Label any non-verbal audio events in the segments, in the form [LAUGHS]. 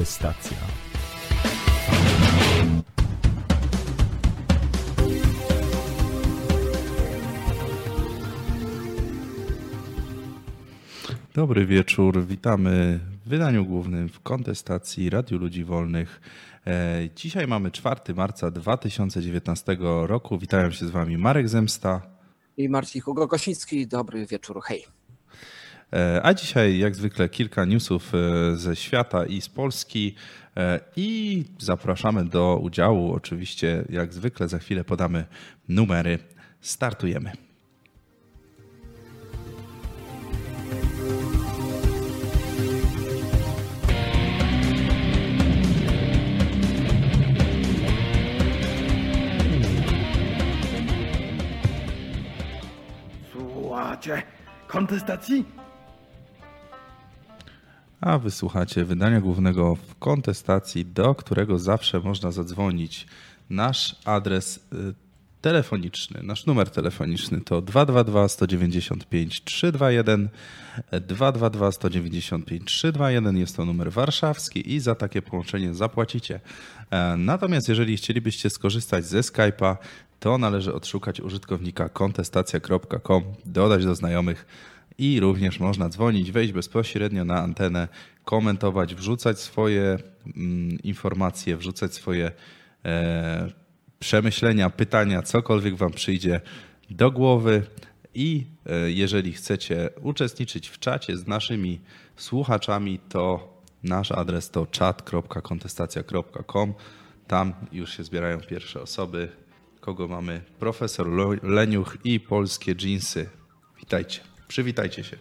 Kontestacja. Dobry wieczór, witamy w wydaniu głównym w kontestacji Radiu Ludzi Wolnych. E, Dzisiaj mamy 4 marca 2019 roku. Witają się z Wami Marek Zemsta, I Marcin Hugo Kosiński, dobry wieczór, hej. E, A dzisiaj, jak zwykle, kilka newsów e, ze świata i z Polski. E, I zapraszamy do udziału. Oczywiście, jak zwykle, za chwilę podamy numery. Startujemy. Słuchajcie, kontestacji? A wysłuchacie wydania głównego w kontestacji, do którego zawsze można zadzwonić. Nasz adres y, telefoniczny, nasz numer telefoniczny to 222 195 321 222 195 321 jest to numer warszawski i za takie połączenie zapłacicie. E, Natomiast jeżeli chcielibyście skorzystać ze Skype'a, to należy odszukać użytkownika kontestacja.com, dodać do znajomych i również można dzwonić, wejść bezpośrednio na antenę, komentować, wrzucać swoje mm, informacje, wrzucać swoje e, przemyślenia, pytania, cokolwiek Wam przyjdzie do głowy. I e, jeżeli chcecie uczestniczyć w czacie z naszymi słuchaczami, to nasz adres to chat.kontestacja.com. Tam już się zbierają pierwsze osoby. Kogo mamy? Profesor Leniuch i polskie dżinsy. Witajcie. Przywitajcie się.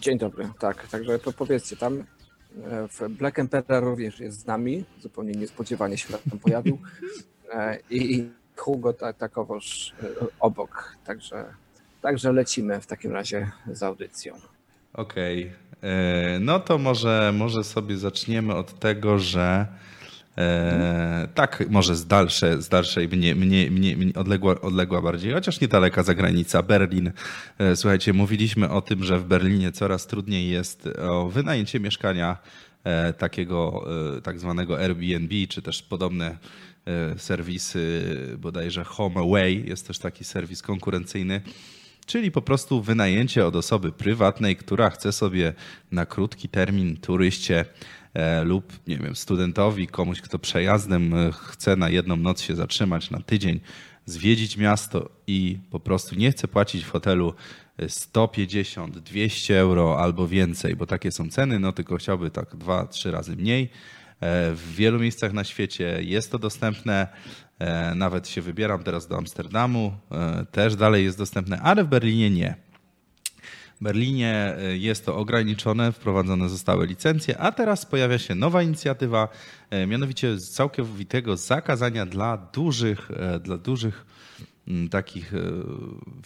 Dzień dobry, tak, także po- powiedzcie tam, e, w Black Emperor również jest z nami, zupełnie niespodziewanie się tam pojawił E, i Hugo ta, takowoż e, obok, także, także lecimy w takim razie z audycją. Okej. E, No to może, może sobie zaczniemy od tego, że e, tak, może z, dalsze, z dalszej, mnie, mnie, mnie, mnie odległa, odległa bardziej, chociaż niedaleka zagranica, Berlin. E, Słuchajcie, mówiliśmy o tym, że w Berlinie coraz trudniej jest o wynajęcie mieszkania e, takiego e, tak zwanego Airbnb, czy też podobne e, serwisy, bodajże HomeAway, jest też taki serwis konkurencyjny. Czyli po prostu wynajęcie od osoby prywatnej, która chce sobie na krótki termin turyście lub nie wiem, studentowi, komuś, kto przejazdem e, chce na jedną noc się zatrzymać na tydzień, zwiedzić miasto i po prostu nie chce płacić w hotelu e, 150, 200 euro albo więcej, bo takie są ceny, no tylko chciałby tak dwa, trzy razy mniej. E, W wielu miejscach na świecie jest to dostępne. E, Nawet się wybieram teraz do Amsterdamu, e, też dalej jest dostępne, ale w Berlinie nie. Berlinie e, jest to ograniczone, wprowadzone zostały licencje, a teraz pojawia się nowa inicjatywa, e, mianowicie całkowitego zakazania dla dużych, e, dla dużych mm, takich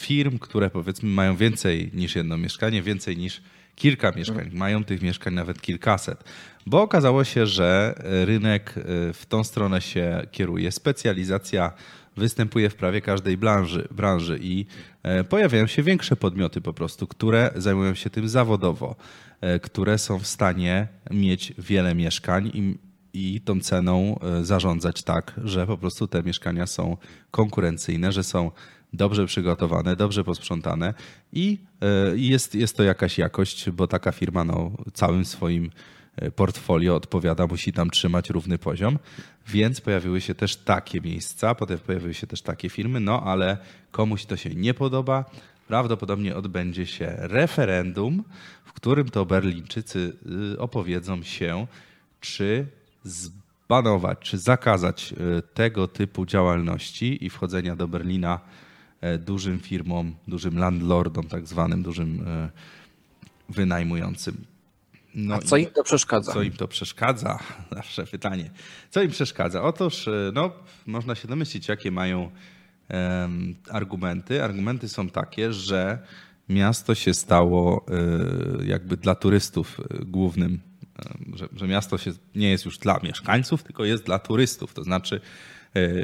firm, które powiedzmy mają więcej niż jedno mieszkanie, więcej niż kilka mieszkań, mają tych mieszkań nawet kilkaset, bo okazało się, że rynek w tą stronę się kieruje. Specjalizacja występuje w prawie każdej branży, branży i pojawiają się większe podmioty po prostu, które zajmują się tym zawodowo, e, które są w stanie mieć wiele mieszkań i, i tą ceną e, zarządzać tak, że po prostu te mieszkania są konkurencyjne, że są dobrze przygotowane, dobrze posprzątane i e, jest, jest to jakaś jakość, bo taka firma no, całym swoim e, portfolio odpowiada, musi tam trzymać równy poziom, więc pojawiły się też takie miejsca, potem pojawiły się też takie firmy, no ale komuś to się nie podoba. Prawdopodobnie odbędzie się referendum, w którym to Berlińczycy y, opowiedzą się, czy zbanować, czy zakazać y, tego typu działalności i wchodzenia do Berlina e, dużym firmom, dużym landlordom, tak zwanym, dużym e, wynajmującym. No A co im to przeszkadza? co im to przeszkadza? [LAUGHS] Zawsze pytanie. Co im przeszkadza? Otóż, e, no, można się domyślić, jakie mają em, argumenty. Argumenty są takie, że miasto się stało e, jakby dla turystów e, głównym, e, że, że miasto się nie jest już dla mieszkańców, tylko jest dla turystów. To znaczy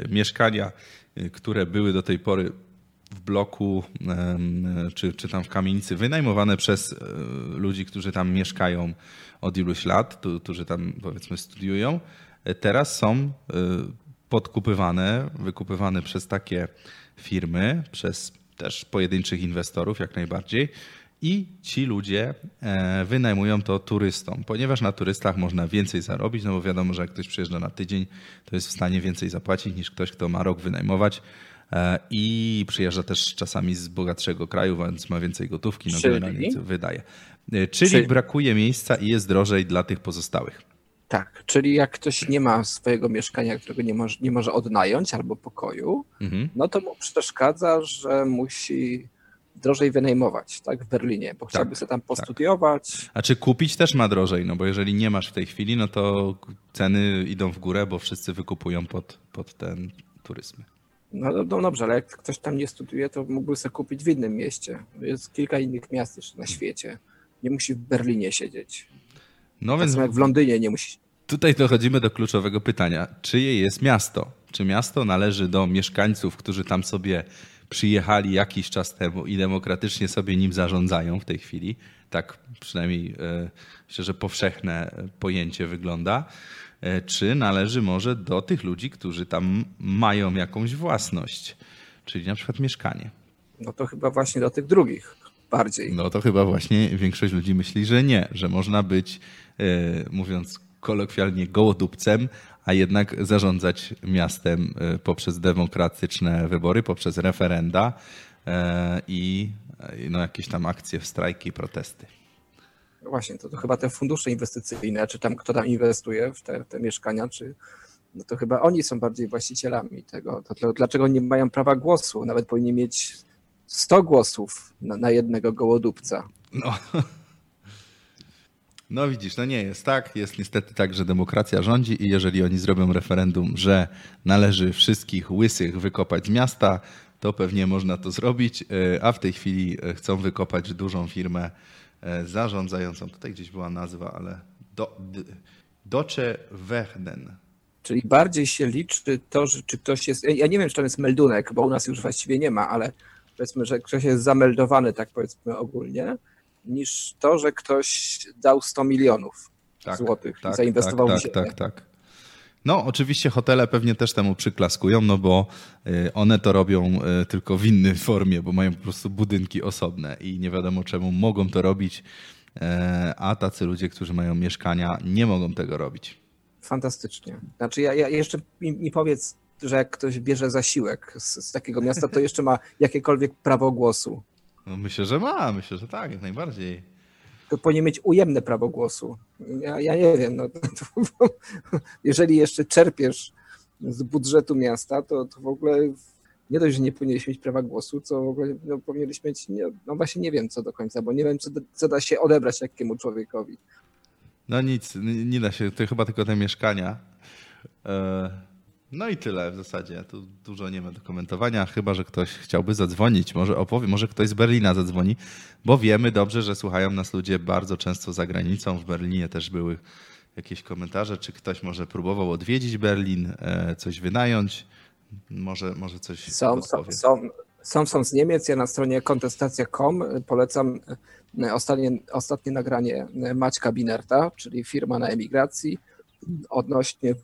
mieszkania, które były do tej pory w bloku czy, czy tam w kamienicy wynajmowane przez ludzi, którzy tam mieszkają od iluś lat, którzy tam powiedzmy studiują, teraz są podkupywane, wykupywane przez takie firmy, przez też pojedynczych inwestorów jak najbardziej. I ci ludzie e, wynajmują to turystom, ponieważ na turystach można więcej zarobić, no bo wiadomo, że jak ktoś przyjeżdża na tydzień, to jest w stanie więcej zapłacić niż ktoś, kto ma rok wynajmować e, i przyjeżdża też czasami z bogatszego kraju, więc ma więcej gotówki, no generalnie wydaje. E, czyli, Czyli brakuje miejsca i jest drożej dla tych pozostałych. Tak, czyli jak ktoś nie ma swojego mieszkania, którego nie może, nie może odnająć albo pokoju, mhm. no to mu przeszkadza, że musi drożej wynajmować, tak, w Berlinie, bo tak, chciałby sobie tam tak. postudiować. Tak. A czy kupić też ma drożej, no bo jeżeli nie masz w tej chwili, no to ceny idą w górę, bo wszyscy wykupują pod, pod ten turyzm. No, no, no dobrze, ale jak ktoś tam nie studiuje, to mógłby sobie kupić w innym mieście. Jest kilka innych miast jeszcze na świecie. Nie musi w Berlinie siedzieć. No tak więc jak w Londynie nie musi. Tutaj dochodzimy do kluczowego pytania. Czyje jest miasto? Czy miasto należy do mieszkańców, którzy tam sobie przyjechali jakiś czas temu i demokratycznie sobie nim zarządzają w tej chwili? Tak przynajmniej e, myślę, że powszechne pojęcie wygląda. E, czy należy może do tych ludzi, którzy tam mają jakąś własność, czyli na przykład mieszkanie? No to chyba właśnie do tych drugich bardziej. No to chyba właśnie większość ludzi myśli, że nie, że można być, e, mówiąc kolokwialnie, gołodupcem, a jednak zarządzać miastem e, poprzez demokratyczne wybory, poprzez referenda i no, jakieś tam akcje, strajki, protesty. Właśnie, to, to chyba te fundusze inwestycyjne, czy tam kto tam inwestuje w te, te mieszkania, czy no to chyba oni są bardziej właścicielami tego. To, dlaczego nie mają prawa głosu? Nawet powinni mieć 100 głosów na, na jednego gołodupca. No. [LAUGHS] No widzisz, no nie jest tak. Jest niestety tak, że demokracja rządzi i jeżeli oni zrobią referendum, że należy wszystkich łysych wykopać z miasta, to pewnie można to zrobić, e, a w tej chwili e, chcą wykopać dużą firmę zarządzającą. Tutaj gdzieś była nazwa, ale do, Doce Verden. Czyli bardziej się liczy to, że czy ktoś jest. Ja nie wiem, czy tam jest meldunek, bo u nas już właściwie nie ma, ale powiedzmy, że ktoś jest zameldowany, tak powiedzmy ogólnie, niż to, że ktoś dał 100 milionów tak, złotych tak, i zainwestował tak, w ziemię. Tak, tak, tak. No, oczywiście hotele pewnie też temu przyklaskują, no bo y, one to robią y, tylko w innej [LAUGHS] formie, bo mają po prostu budynki osobne i nie wiadomo czemu mogą to robić, e, a tacy ludzie, którzy mają mieszkania, nie mogą tego robić. Fantastycznie. Znaczy, ja, ja jeszcze mi, mi powiedz, że jak ktoś bierze zasiłek z, z takiego miasta, to jeszcze ma jakiekolwiek prawo głosu. No myślę, że ma, myślę, że tak, jak najbardziej. To powinien mieć ujemne prawo głosu. Ja, ja nie wiem, no, [LAUGHS] to, jeżeli jeszcze czerpiesz z budżetu miasta, to, to w ogóle nie dość, że nie powinieneś mieć prawa głosu, co w ogóle no, powinieneś mieć, nie, no właśnie nie wiem co do końca, bo nie wiem, co, co da się odebrać takiemu człowiekowi. No nic, nie da się, to chyba tylko te mieszkania. E no i tyle w zasadzie. Tu dużo nie ma do komentowania, chyba że ktoś chciałby zadzwonić. Może opowie, może ktoś z Berlina zadzwoni, bo wiemy dobrze, że słuchają nas ludzie bardzo często za granicą. W Berlinie też były jakieś komentarze, czy ktoś może próbował odwiedzić Berlin, e, coś wynająć. Może, może coś są, są, są, są, są z Niemiec. Ja na stronie kontestacja.com polecam e, ostatnie, ostatnie nagranie Maćka Binerta, czyli firma na emigracji, odnośnie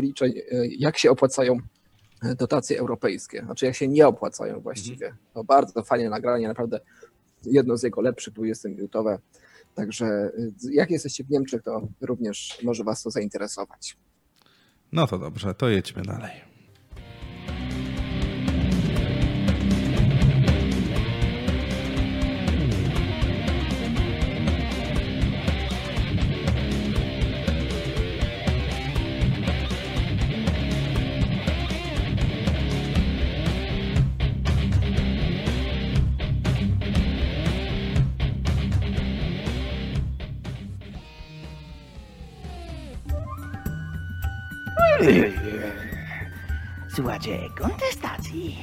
wyliczeń, jak się opłacają e, dotacje europejskie, znaczy jak się nie opłacają właściwie. Mhm. No bardzo fajne nagranie, naprawdę jedno z jego lepszych, 20-minutowe. Także e, jak jesteście w Niemczech, to również może Was to zainteresować. No to dobrze, to jedźmy dalej. Słuchacie kontestacji.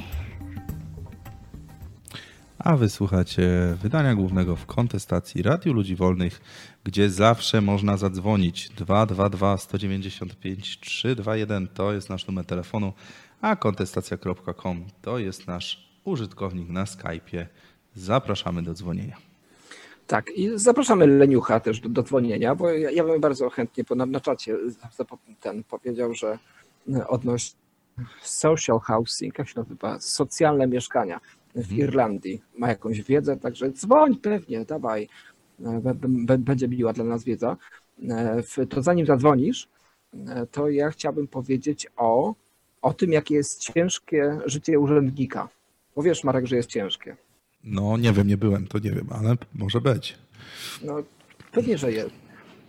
A wysłuchacie wydania głównego w kontestacji Radiu Ludzi Wolnych, gdzie zawsze można zadzwonić 222 195 321 to jest nasz numer telefonu, a kontestacja.com to jest nasz użytkownik na Skype'ie. Zapraszamy do dzwonienia. Tak, i zapraszamy Leniucha też do, do dzwonienia, bo ja, ja bym bardzo chętnie, bo na, na czacie ten powiedział, że odnośnie social housing, jak się nazywa, socjalne mieszkania w mhm. Irlandii, ma jakąś wiedzę, także dzwoń pewnie, dawaj, będzie miła dla nas wiedza. To zanim zadzwonisz, to ja chciałbym powiedzieć o, o tym, jakie jest ciężkie życie urzędnika. Bo wiesz, Marek, że jest ciężkie. No, nie wiem, nie byłem, to nie wiem, ale może być. No, pewnie, że jest.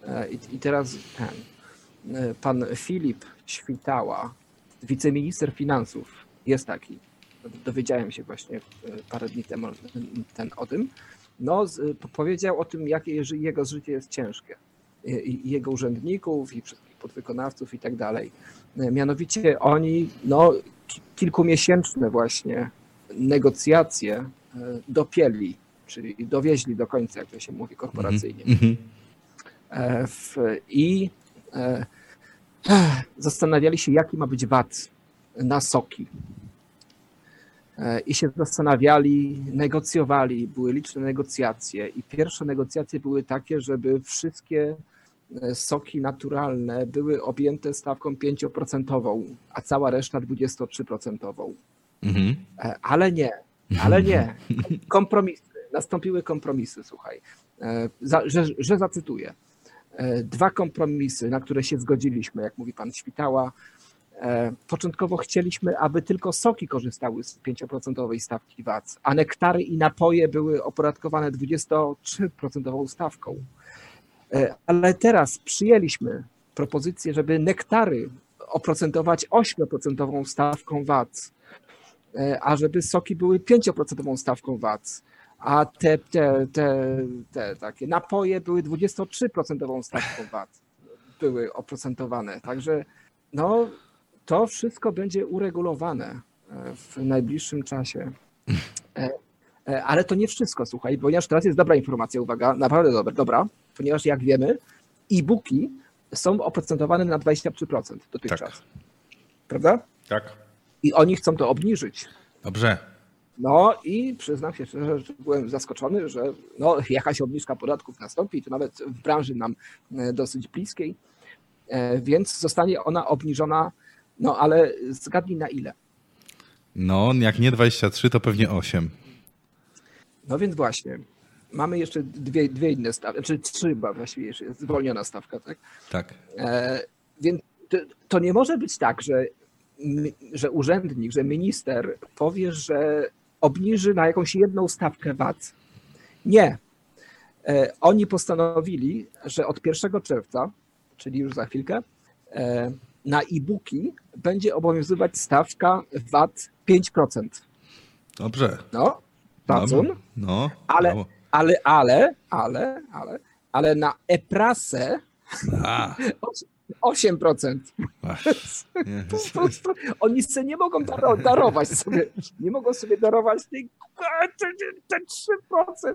E, I, i teraz ten, e, pan Filip Świtała, wiceminister finansów, jest taki. Dowiedziałem się właśnie e, parę dni temu ten, o tym. No, powiedział o tym, jakie jego życie jest ciężkie. I, i jego urzędników, i wszystkich podwykonawców i tak dalej. Mianowicie oni, no, kilkumiesięczne właśnie negocjacje E, dopieli, czyli dowieźli do końca, jak to się mówi korporacyjnie. Mm-hmm. I e, zastanawiali się, jaki ma być VAT na soki. I się zastanawiali, negocjowali, były liczne negocjacje. I pierwsze negocjacje były takie, żeby wszystkie soki naturalne były objęte stawką 5%, a cała reszta 23%. Mm-hmm. Ale nie. Ale nie. [LAUGHS] Kompromisy. Nastąpiły kompromisy, słuchaj. E, że, że zacytuję. E, dwa kompromisy, na które się zgodziliśmy, jak mówi pan Świtała. E, początkowo chcieliśmy, aby tylko soki korzystały z 5% stawki VAT, a nektary i napoje były opodatkowane 23% stawką. Ale teraz przyjęliśmy propozycję, żeby nektary oprocentować 8% stawką VAT E, a żeby soki były 5% stawką VAT, a te, te, te, te takie napoje były 23% stawką VAT, były oprocentowane. Także no, to wszystko będzie uregulowane e, w najbliższym czasie. E, ale to nie wszystko, słuchaj, ponieważ teraz jest dobra informacja, uwaga, naprawdę dobra, dobra ponieważ jak wiemy, e-booki są oprocentowane na 23% dotychczas. Tak. Prawda? Tak i oni chcą to obniżyć. Dobrze. No i przyznam się szczerze, że byłem zaskoczony, że no, jakaś obniżka podatków nastąpi, to nawet w branży nam e, dosyć bliskiej, e, więc zostanie ona obniżona, no ale zgadnij na ile? No, jak nie 23, to pewnie 8. No więc właśnie, mamy jeszcze dwie, dwie inne stawki, czy znaczy trzy, bo właściwie jeszcze jest zwolniona stawka, tak? Tak. E, więc to, to nie może być tak, że że urzędnik, że minister powie, że obniży na jakąś jedną stawkę VAT. Nie. E, oni postanowili, że od 1 czerwca, czyli już za chwilkę, e, na e-booki będzie obowiązywać stawka VAT 5%. Dobrze. No, szacun. No, no, ale, ale, ale, ale, ale, ale na e-prasę [LAUGHS] 8%. po prostu oni sobie nie mogą darować sobie, nie mogą sobie darować tej, te 3%.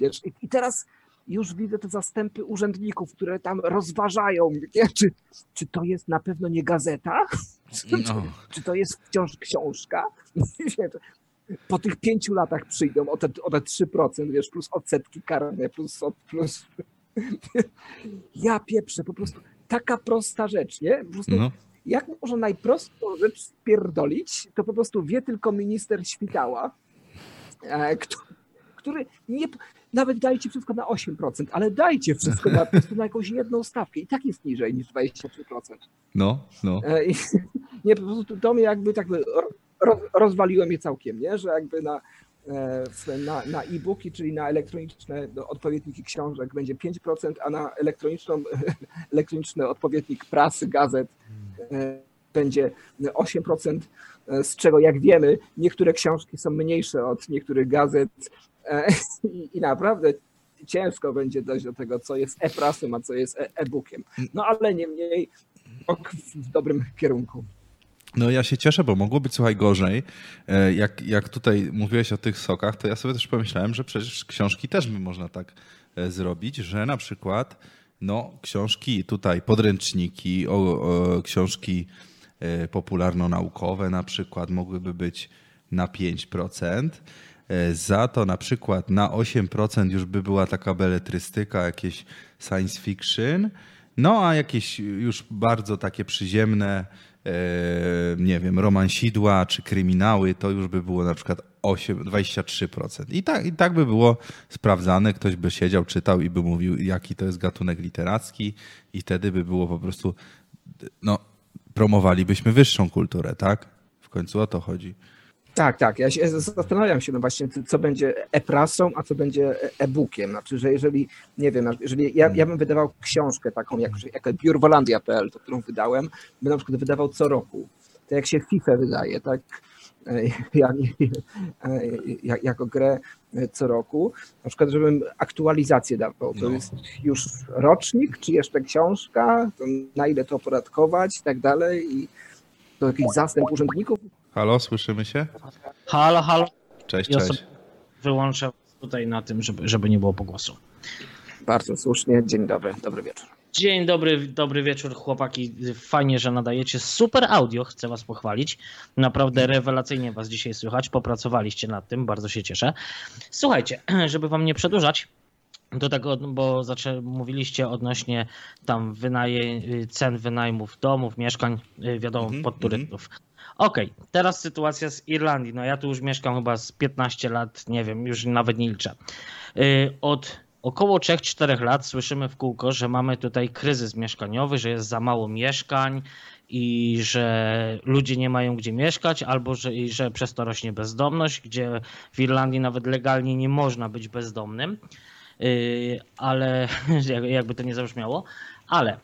Wiesz, i teraz już widzę te zastępy urzędników, które tam rozważają, nie? Czy, czy to jest na pewno nie gazeta? Czy, no. czy to jest wciąż książka? Po tych pięciu latach przyjdą o te, o te 3%, wiesz, plus odsetki karne, plus, plus... Ja pieprzę, po prostu taka prosta rzecz, nie? Po prostu no. jak można najprostszą rzecz spierdolić, to po prostu wie tylko minister Świtała, e, który nie, nawet dajcie wszystko na 8%, ale dajcie wszystko na, na jakąś jedną stawkę i tak jest niżej niż 23%. No, no. E, I, [LAUGHS] nie, po prostu to mnie jakby tak roz, rozwaliło mnie całkiem, nie? że jakby na, na, na e-booki, czyli na elektroniczne odpowiedniki książek będzie 5%, a na elektroniczną, [LAUGHS] elektroniczny odpowiednik prasy, gazet e, będzie 8%, e, z czego jak wiemy, niektóre książki są mniejsze od niektórych gazet [LAUGHS] i, i naprawdę ciężko będzie dojść do tego, co jest e-prasem, a co jest e-bookiem. No ale niemniej w dobrym kierunku. No ja się cieszę, bo mogło być słuchaj gorzej. E, jak, jak tutaj mówiłeś o tych sokach, to ja sobie też pomyślałem, że przecież książki też by można tak e, zrobić, że na przykład no, książki tutaj, podręczniki, o, o, książki e, popularno-naukowe na przykład mogłyby być na 5%. E, za to na przykład na 8% już by była taka beletrystyka, jakieś science fiction. No a jakieś już bardzo takie przyziemne, nie wiem, romansidła czy kryminały, to już by było na przykład 8, 23%. I tak, I tak by było sprawdzane, ktoś by siedział, czytał i by mówił, jaki to jest gatunek literacki i wtedy by było po prostu, no, promowalibyśmy wyższą kulturę, tak? W końcu o to chodzi. Tak, tak. Ja się zastanawiam się no właśnie, co będzie e-prasą, a co będzie e-bookiem. Znaczy, że jeżeli, nie wiem, jeżeli ja, ja bym wydawał książkę taką jak, jak biurwolandia.pl, to którą wydałem, bym na przykład wydawał co roku. To jak się FIFA wydaje, tak? [LAUGHS] Jak, jak, [LAUGHS] jako grę co roku. Na przykład, żebym aktualizację dawał. To no. jest już rocznik, czy jeszcze książka, na ile to opodatkować i tak dalej. I to jakiś zastęp urzędników Halo, słyszymy się? Halo, halo. Cześć, ja cześć. Wyłączę tutaj na tym, żeby, żeby nie było pogłosu. Bardzo słusznie. Dzień dobry, dobry wieczór. Dzień dobry, dobry wieczór chłopaki. Fajnie, że nadajecie super audio, chcę was pochwalić. Naprawdę rewelacyjnie was dzisiaj słychać. Popracowaliście nad tym, bardzo się cieszę. Słuchajcie, [CLEARS THROAT] żeby wam nie przedłużać, do tego, bo zaczę, mówiliście odnośnie tam wynaje, cen wynajmów domów, mieszkań, y, wiadomo, mm -hmm, pod turystów. Mm -hmm. Okej, okay, teraz sytuacja z Irlandii. No ja tu już mieszkam chyba z 15 lat, nie wiem, już nawet nie liczę. Y, od około 3-4 lat słyszymy w kółko, że mamy tutaj kryzys mieszkaniowy, że jest za mało mieszkań i że ludzie nie mają gdzie mieszkać, albo że, że przez to rośnie bezdomność, gdzie w Irlandii nawet legalnie nie można być bezdomnym. Y, ale [LAUGHS] jakby to nie zabrzmiało, ale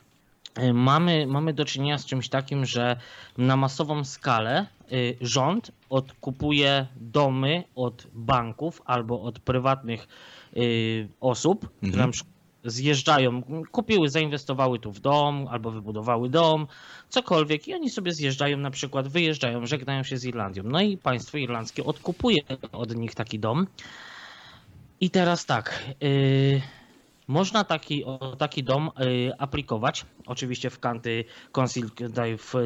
y, mamy, mamy do czynienia z czymś takim, że na masową skalę y, rząd odkupuje domy od banków albo od prywatnych osób, mhm. które zjeżdżają, kupiły, zainwestowały tu w dom albo wybudowały dom, cokolwiek i oni sobie zjeżdżają, na przykład wyjeżdżają, żegnają się z Irlandią. No i państwo irlandzkie odkupuje od nich taki dom i teraz tak. Yy, można taki, o taki dom yy, aplikować, oczywiście w kanty konsil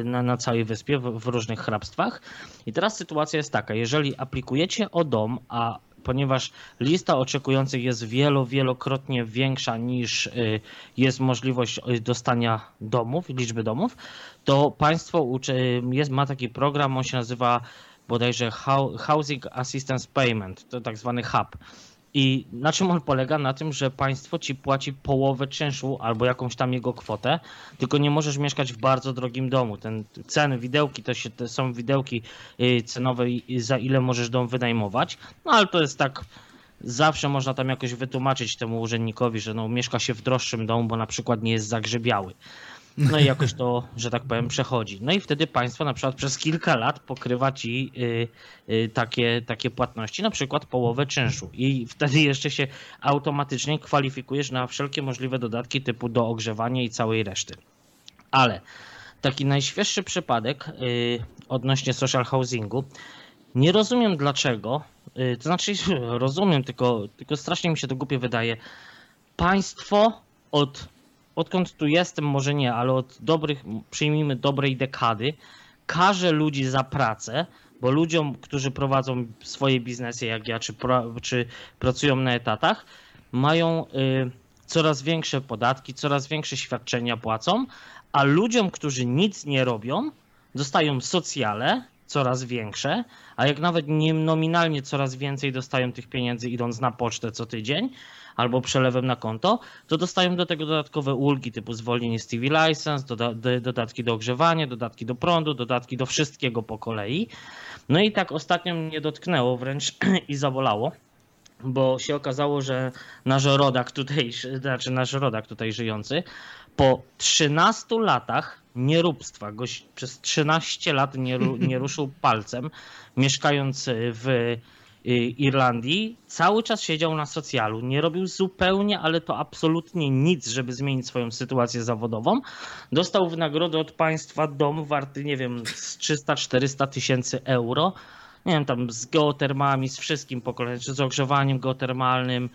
na, na całej wyspie, w, w, różnych hrabstwach. I teraz sytuacja jest taka, jeżeli aplikujecie o dom, a ponieważ lista oczekujących jest wielo, wielokrotnie większa niż yy, jest możliwość y, dostania domów, liczby domów, to państwo uczy, jest, ma taki program, on się nazywa bodajże Housing Assistance Payment, to tak zwany HUB. I na czym on polega? Na tym, że państwo ci płaci połowę czynszu albo jakąś tam jego kwotę, tylko nie możesz mieszkać w bardzo drogim domu. Ten ceny, widełki to, się, to są widełki y, cenowe, za ile możesz dom wynajmować. No ale to jest tak zawsze można tam jakoś wytłumaczyć temu urzędnikowi, że no, mieszka się w droższym domu, bo na przykład nie jest zagrzebiały. No i jakoś to, że tak powiem, przechodzi. No i wtedy państwo na przykład przez kilka lat pokrywa ci y, y, takie, takie płatności, na przykład połowę czynszu. I wtedy jeszcze się automatycznie kwalifikujesz na wszelkie możliwe dodatki typu do ogrzewania i całej reszty. Ale taki najświeższy przypadek y, odnośnie social housingu. Nie rozumiem dlaczego, to znaczy [LAUGHS] rozumiem, tylko, tylko strasznie mi się to głupie wydaje. Państwo od odkąd tu jestem, może nie, ale od dobrych, przyjmijmy dobrej dekady, każe ludzi za pracę, bo ludziom, którzy prowadzą swoje biznesy jak ja, czy, czy pracują na etatach, mają y, coraz większe podatki, coraz większe świadczenia płacą, a ludziom, którzy nic nie robią, dostają socjale coraz większe, a jak nawet nie nominalnie coraz więcej dostają tych pieniędzy idąc na pocztę co tydzień, albo przelewem na konto, to dostają do tego dodatkowe ulgi typu zwolnienie z TV license, doda dodatki do ogrzewania, dodatki do prądu, dodatki do wszystkiego po kolei. No i tak ostatnio mnie dotknęło wręcz [CLEARS THROAT] i zabolało bo się okazało, że nasz rodak tutaj, znaczy nasz rodak tutaj żyjący, po 13 latach nieróbstwa, przez 13 lat nie, nie ruszył palcem, mieszkając w Irlandii, cały czas siedział na socjalu, nie robił zupełnie, ale to absolutnie nic, żeby zmienić swoją sytuację zawodową. Dostał w nagrodę od państwa dom warty, nie wiem, z 300-400 tysięcy euro. Nie wiem, tam z geotermami, z wszystkim po kolei, z ogrzewaniem geotermalnym.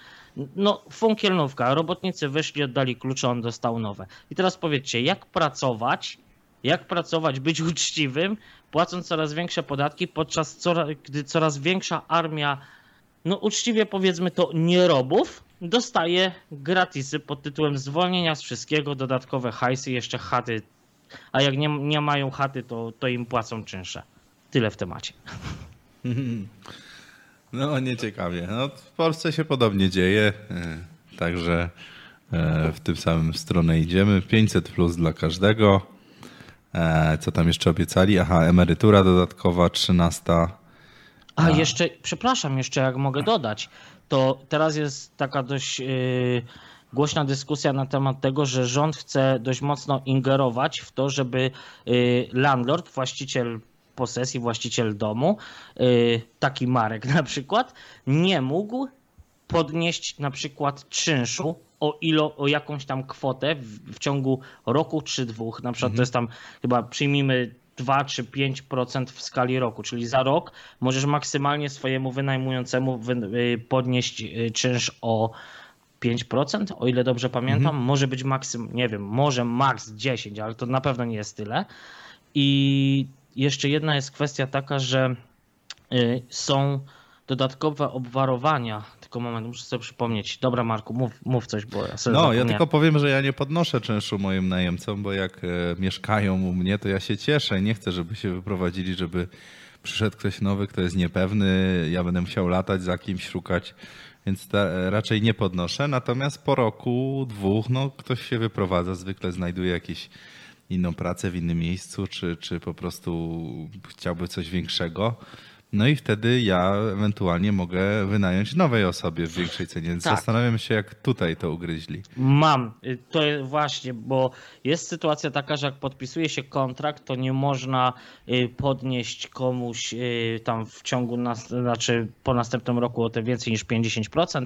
No, funkielnówka. Robotnicy wyszli, oddali klucze, on dostał nowe. I teraz powiedzcie, jak pracować, jak pracować, być uczciwym, płacąc coraz większe podatki, podczas coraz, gdy coraz większa armia, no uczciwie powiedzmy to, nierobów, dostaje gratisy pod tytułem zwolnienia z wszystkiego, dodatkowe hajsy, jeszcze chaty. A jak nie, nie mają chaty, to, to im płacą czynsze. Tyle w temacie. [LAUGHS] No nieciekawie. No, w Polsce się podobnie dzieje, e, także e, w tym samym stronę idziemy. 500 plus dla każdego. E, Co tam jeszcze obiecali? Aha, emerytura dodatkowa, 13. A jeszcze, przepraszam, jeszcze jak mogę dodać, to teraz jest taka dość yy, głośna dyskusja na temat tego, że rząd chce dość mocno ingerować w to, żeby yy, landlord, właściciel posesji, właściciel domu, yy, taki Marek [LAUGHS] na przykład, nie mógł podnieść na przykład czynszu o, ilo, o jakąś tam kwotę w, w ciągu roku czy dwóch. Na przykład to jest tam chyba przyjmijmy 2 czy 5% w skali roku, czyli za rok możesz maksymalnie swojemu wynajmującemu wy, y, podnieść y, czynsz o 5%, o ile dobrze pamiętam. Może być maksym, nie wiem, może maks 10, ale to na pewno nie jest tyle. I jeszcze jedna jest kwestia taka, że y, są dodatkowe obwarowania. Tylko moment, muszę sobie przypomnieć. Dobra, Marku, mów, mów coś, bo ja sobie No, ja tylko powiem, że ja nie podnoszę czynszu moim najemcom, bo jak e, mieszkają u mnie, to ja się cieszę. Nie chcę, żeby się wyprowadzili, żeby przyszedł ktoś nowy, kto jest niepewny. Ja będę musiał latać za kimś, szukać, więc e, raczej nie podnoszę. Natomiast po roku, dwóch, no ktoś się wyprowadza, zwykle znajduje jakieś inną pracę w innym miejscu, czy, czy po prostu chciałby coś większego. No i wtedy ja ewentualnie mogę wynająć nowej osobie w większej cenie. Tak. Zastanawiam się, jak tutaj to ugryźli. Mam. Y, To właśnie, bo jest sytuacja taka, że jak podpisuje się kontrakt, to nie można y, podnieść komuś y, tam w ciągu, nas, znaczy po następnym roku o te więcej niż 50%.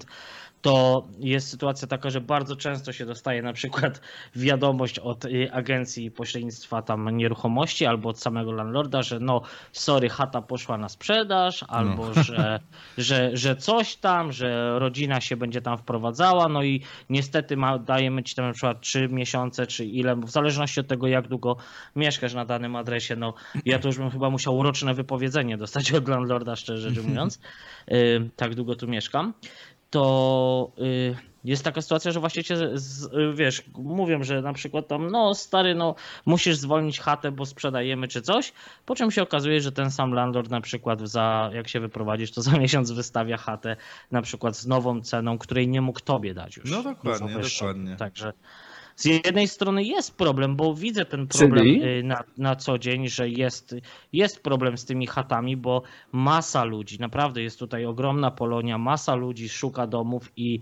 To jest sytuacja taka, że bardzo często się dostaje na przykład wiadomość od y, agencji pośrednictwa tam nieruchomości albo od samego landlorda, że no sorry, chata poszła na sprzedaż, albo że, [LAUGHS] że, że coś tam, że rodzina się będzie tam wprowadzała, no i niestety ma, dajemy ci tam na przykład 3 miesiące, czy ile, w zależności od tego, jak długo mieszkasz na danym adresie, no ja to już bym chyba musiał roczne wypowiedzenie dostać od landlorda, szczerze [LAUGHS] mówiąc, y, tak długo tu mieszkam, to y, jest taka sytuacja, że właściwie z, z, wiesz, mówią, że na przykład tam, no stary, no musisz zwolnić chatę, bo sprzedajemy czy coś, po czym się okazuje, że ten sam landlord na przykład za, jak się wyprowadzisz, to za [LAUGHS] miesiąc wystawia chatę na przykład z nową ceną, której nie mógł tobie dać już. No dokładnie, dokładnie. Także z jednej strony jest problem, bo widzę ten problem Czyli? y, na, na co dzień, że jest, jest problem z tymi chatami, bo masa ludzi, naprawdę jest tutaj ogromna Polonia, masa ludzi szuka domów i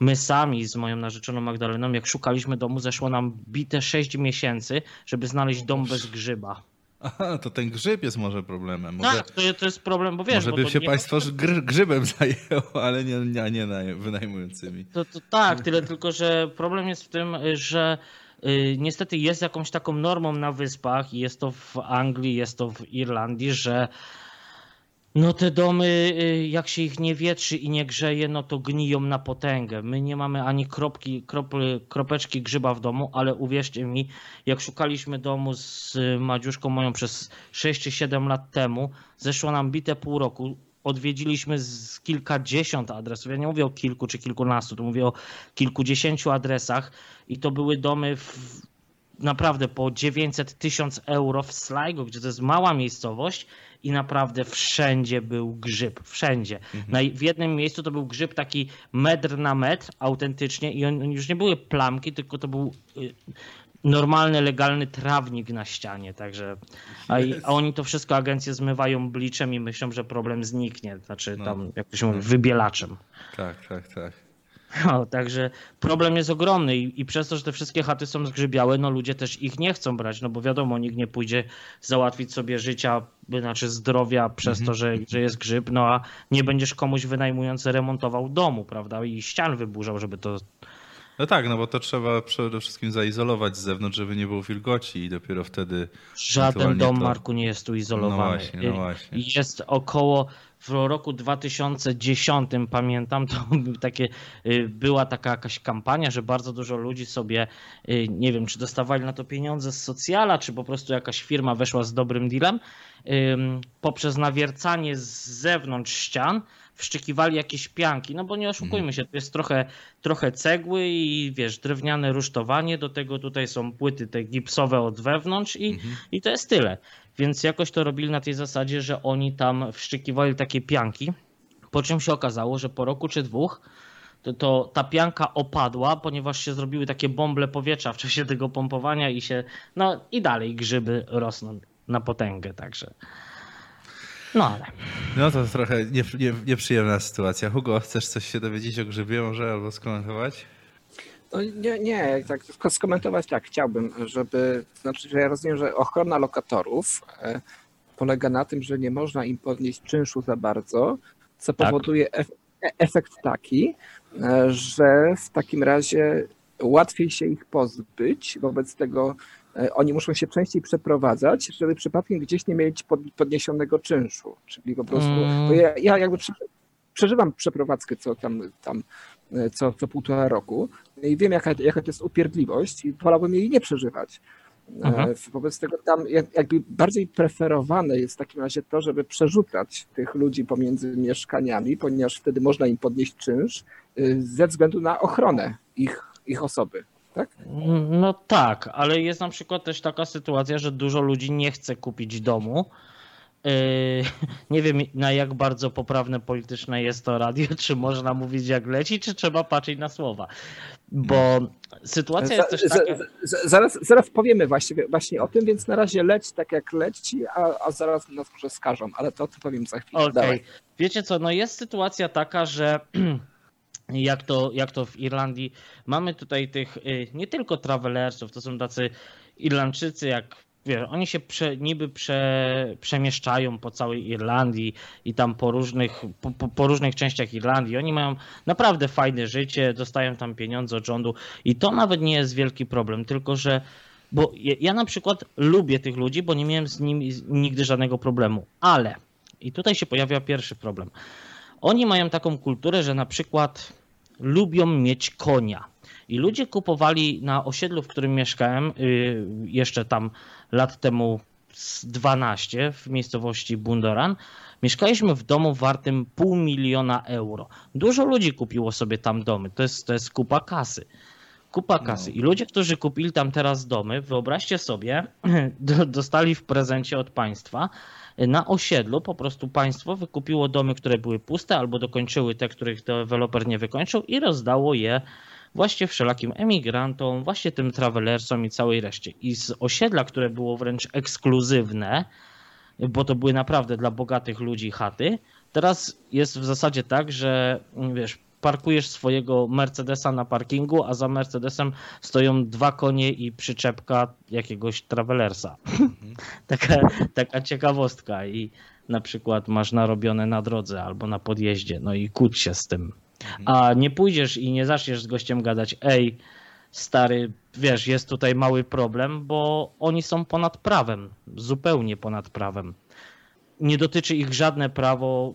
my sami z moją narzeczoną Magdaleną, jak szukaliśmy domu, zeszło nam bite 6 miesięcy, żeby znaleźć dom bez grzyba. Aha, to ten grzyb jest może problemem. Może, Tak, to, to jest problem, bo wiesz, może bo by się państwo gr, grzybem [LAUGHS] zajęło, ale nie, nie, nie naj- wynajmującymi. To, to tak, tyle tylko, że problem jest w tym, że y, niestety jest jakąś taką normą na wyspach i jest to w Anglii, jest to w Irlandii, że no te domy, y, jak się ich nie wietrzy i nie grzeje, no to gniją na potęgę. My nie mamy ani kropki, kropli, kropeczki grzyba w domu, ale uwierzcie mi, jak szukaliśmy domu z y, Madziuszką moją przez 6 czy 7 lat temu, zeszło nam bite pół roku. Odwiedziliśmy z kilkadziesiąt adresów. Ja nie mówię o kilku czy kilkunastu, to mówię o kilkudziesięciu adresach i to były domy w, naprawdę po 900 tysiąc euro w Sligo, gdzie to jest mała miejscowość i naprawdę wszędzie był grzyb, wszędzie. Na, w jednym miejscu to był grzyb taki metr na metr, autentycznie i on już nie były plamki, tylko to był y, normalny, legalny trawnik na ścianie, także a, i, a oni to wszystko agencje zmywają bliczem i myślą, że problem zniknie, znaczy tam, jak to się mówi, wybielaczem. Tak, tak, tak. [LAUGHS] No, także problem jest ogromny i, i przez to, że te wszystkie chaty są zgrzybiałe, no ludzie też ich nie chcą brać, no bo wiadomo, nikt nie pójdzie załatwić sobie życia, znaczy zdrowia przez to, że, że jest grzyb, no a nie będziesz komuś wynajmujący remontował domu, prawda, i ścian wyburzał, żeby to No tak, no bo to trzeba przede wszystkim zaizolować z zewnątrz, żeby nie było wilgoci i dopiero wtedy... Żaden dom, to- Marku, nie jest tu izolowany. No właśnie, no właśnie. Jest około w roku 2010, pamiętam, to [LAUGHS] takie, y, była taka jakaś kampania, że bardzo dużo ludzi sobie, y, nie wiem, czy dostawali na to pieniądze z socjala, czy po prostu jakaś firma weszła z dobrym dealem, poprzez nawiercanie z zewnątrz ścian wszczykiwali jakieś pianki, no bo nie oszukujmy się, to jest trochę, trochę cegły i wiesz, drewniane rusztowanie, do tego tutaj są płyty te gipsowe od wewnątrz i, i to jest tyle. Więc jakoś to robili na tej zasadzie, że oni tam wszczykiwali takie pianki, po czym się okazało, że po roku czy dwóch to, to ta pianka opadła, ponieważ się zrobiły takie bąble powietrza w czasie tego pompowania i się, no i dalej grzyby rosną na potęgę, także. No ale. No to trochę nie, nie, nieprzyjemna sytuacja. Hugo, chcesz coś się dowiedzieć o grzybie może albo skomentować? No nie, nie, tak tylko skomentować tak, chciałbym, żeby, znaczy, że ja rozumiem, że ochrona lokatorów e, polega na tym, że nie można im podnieść czynszu za bardzo, co Tak. powoduje ef e- efekt taki, e, że w takim razie łatwiej się ich pozbyć, wobec tego oni muszą się częściej przeprowadzać, żeby przypadkiem gdzieś nie mieć pod, podniesionego czynszu, czyli po prostu, Mm. ja, ja jakby przeżywam przeprowadzkę co tam, tam e, co, co półtora roku i wiem jaka, jaka to jest upierdliwość i wolałbym jej nie przeżywać. E, Mhm. Wobec tego tam jak- jakby bardziej preferowane jest w takim razie to, żeby przerzucać tych ludzi pomiędzy mieszkaniami, ponieważ wtedy można im podnieść czynsz ze względu na ochronę ich, ich osoby. Tak? No tak, ale jest na przykład też taka sytuacja, że dużo ludzi nie chce kupić domu. Yy, [LAUGHS] Nie wiem na jak bardzo poprawne polityczne jest to radio, [LAUGHS] czy można mówić jak leci, czy trzeba patrzeć na słowa. Bo sytuacja jest też Za- taka... za- za- zaraz, zaraz powiemy właśnie, właśnie o tym, więc na razie leć tak jak leci, a, a zaraz nas może skażą, ale to, to powiem za chwilę. Okej. Dawaj. Wiecie co, no jest sytuacja taka, że [CLEARS THROAT] jak to, jak to w Irlandii, mamy tutaj tych y, nie tylko travelersów, to są tacy Irlandczycy, jak wiesz, oni się prze, niby prze, przemieszczają po całej Irlandii i tam po różnych, po, po, różnych częściach Irlandii. Oni mają naprawdę fajne życie, dostają tam pieniądze od rządu i to nawet nie jest wielki problem, tylko że bo ja na przykład lubię tych ludzi, bo nie miałem z nimi nigdy żadnego problemu, ale i tutaj się pojawia pierwszy problem. Oni mają taką kulturę, że na przykład lubią mieć konia. I ludzie kupowali na osiedlu, w którym mieszkałem, y, jeszcze tam lat temu z 12 w miejscowości Bundoran, mieszkaliśmy w domu wartym pół miliona euro. Dużo ludzi kupiło sobie tam domy. To jest, to jest kupa kasy. Kupa kasy. I ludzie, którzy kupili tam teraz domy, wyobraźcie sobie, [CLEARS THROAT] do- dostali w prezencie od państwa na osiedlu po prostu państwo wykupiło domy, które były puste albo dokończyły te, których deweloper nie wykończył i rozdało je właśnie wszelakim emigrantom, właśnie tym travelersom i całej reszcie. I z osiedla, które było wręcz ekskluzywne, bo to były naprawdę dla bogatych ludzi chaty, teraz jest w zasadzie tak, że mm, wiesz, parkujesz swojego Mercedesa na parkingu, a za Mercedesem stoją dwa konie i przyczepka jakiegoś travelersa. [LAUGHS] taka, taka ciekawostka i na przykład masz narobione na drodze albo na podjeździe, no i kłóć się z tym. A nie pójdziesz i nie zaczniesz z gościem gadać, ej, stary, wiesz, jest tutaj mały problem, bo oni są ponad prawem, zupełnie ponad prawem. Nie dotyczy ich żadne prawo,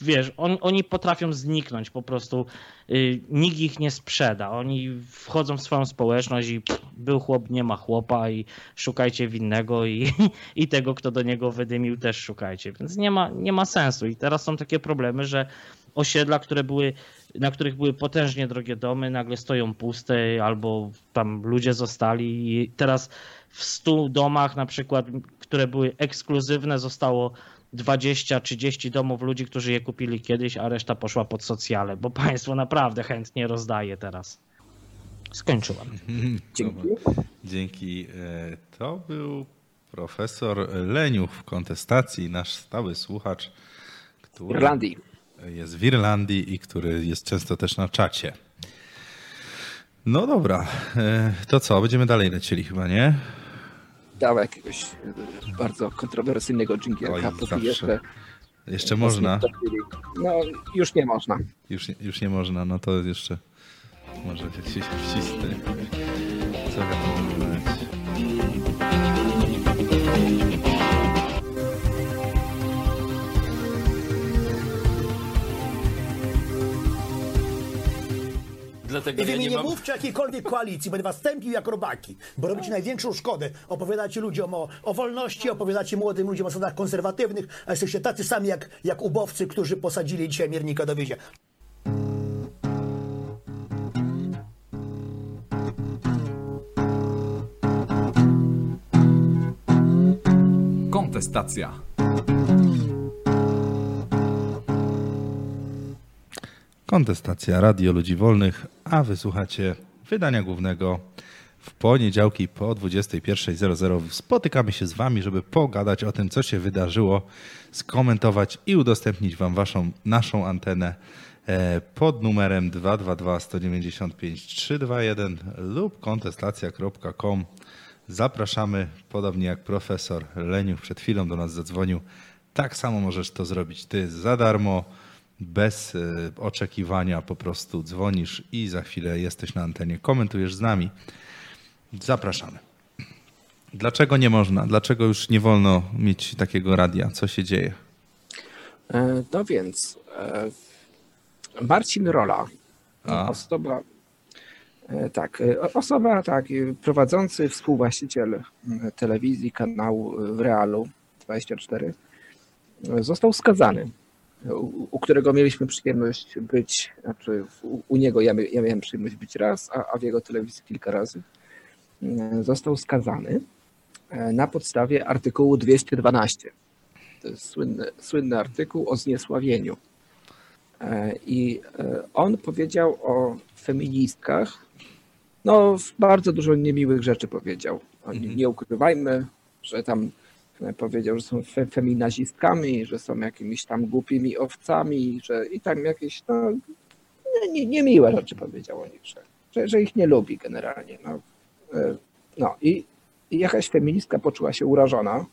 wiesz, on, oni potrafią zniknąć po prostu, y, nikt ich nie sprzeda, oni wchodzą w swoją społeczność i pff, był chłop, nie ma chłopa i szukajcie winnego i, [LAUGHS] i tego, kto do niego wydymił też szukajcie, więc nie ma, nie ma sensu. I teraz są takie problemy, że osiedla, które były, na których były potężnie drogie domy, nagle stoją puste albo tam ludzie zostali. I teraz w 100 domach na przykład, które były ekskluzywne, zostało 20-30 domów ludzi, którzy je kupili kiedyś, a reszta poszła pod socjale, bo państwo naprawdę chętnie rozdaje teraz. Skończyłem. Dzięki. Dzięki. E, To był profesor Leniuch w kontestacji, nasz stały słuchacz, który Irlandii. jest w Irlandii i który jest często też na czacie. No dobra, e, to co, będziemy dalej lecieli chyba, nie? Dał jakiegoś y, bardzo kontrowersyjnego dżingielka, póki jeszcze Jeszcze można, No, już nie można. już, już nie można, no to jeszcze Może się wcisnę. Co ja Dlatego I wy ja mi nie nie mam... mówcie jakiejkolwiek koalicji, będę was tępił jak robaki, bo robicie największą szkodę. Opowiadacie ludziom o, o wolności, opowiadacie młodym ludziom o zasadach konserwatywnych, a jesteście tacy sami jak, jak ubowcy, którzy posadzili dzisiaj miernika do wyzia. Kontestacja. Kontestacja Radio Ludzi Wolnych, a wysłuchacie wydania głównego w poniedziałki po 21.00. Spotykamy się z Wami, żeby pogadać o tym, co się wydarzyło, skomentować i udostępnić Wam waszą, naszą antenę e, pod numerem 222 195 321 lub kontestacja.com. Zapraszamy, podobnie jak profesor Leniuch przed chwilą do nas zadzwonił. Tak samo możesz to zrobić Ty za darmo bez y, oczekiwania po prostu dzwonisz i za chwilę jesteś na antenie, komentujesz z nami. Zapraszamy. Dlaczego nie można? Dlaczego już nie wolno mieć takiego radia? Co się dzieje? E, No więc e, Marcin Rola, A. osoba, e, tak, osoba, tak, prowadzący współwłaściciel telewizji, kanału w Realu 24, e, został skazany, u, u którego mieliśmy przyjemność być, znaczy u, u niego ja, ja miałem przyjemność być raz, a, a w jego telewizji kilka razy. E, Został skazany e, na podstawie artykułu 212. To jest słynny, słynny artykuł o zniesławieniu. E, I on powiedział o feministkach, no bardzo dużo niemiłych rzeczy powiedział. Oni, Nie ukrywajmy, że tam powiedział, że są fe, feminazistkami, że są jakimiś tam głupimi owcami, że i tam jakieś no, nie, nie, niemiłe rzeczy powiedział o nich, że, że, że ich nie lubi generalnie. No, E, no i, i jakaś feministka poczuła się urażona,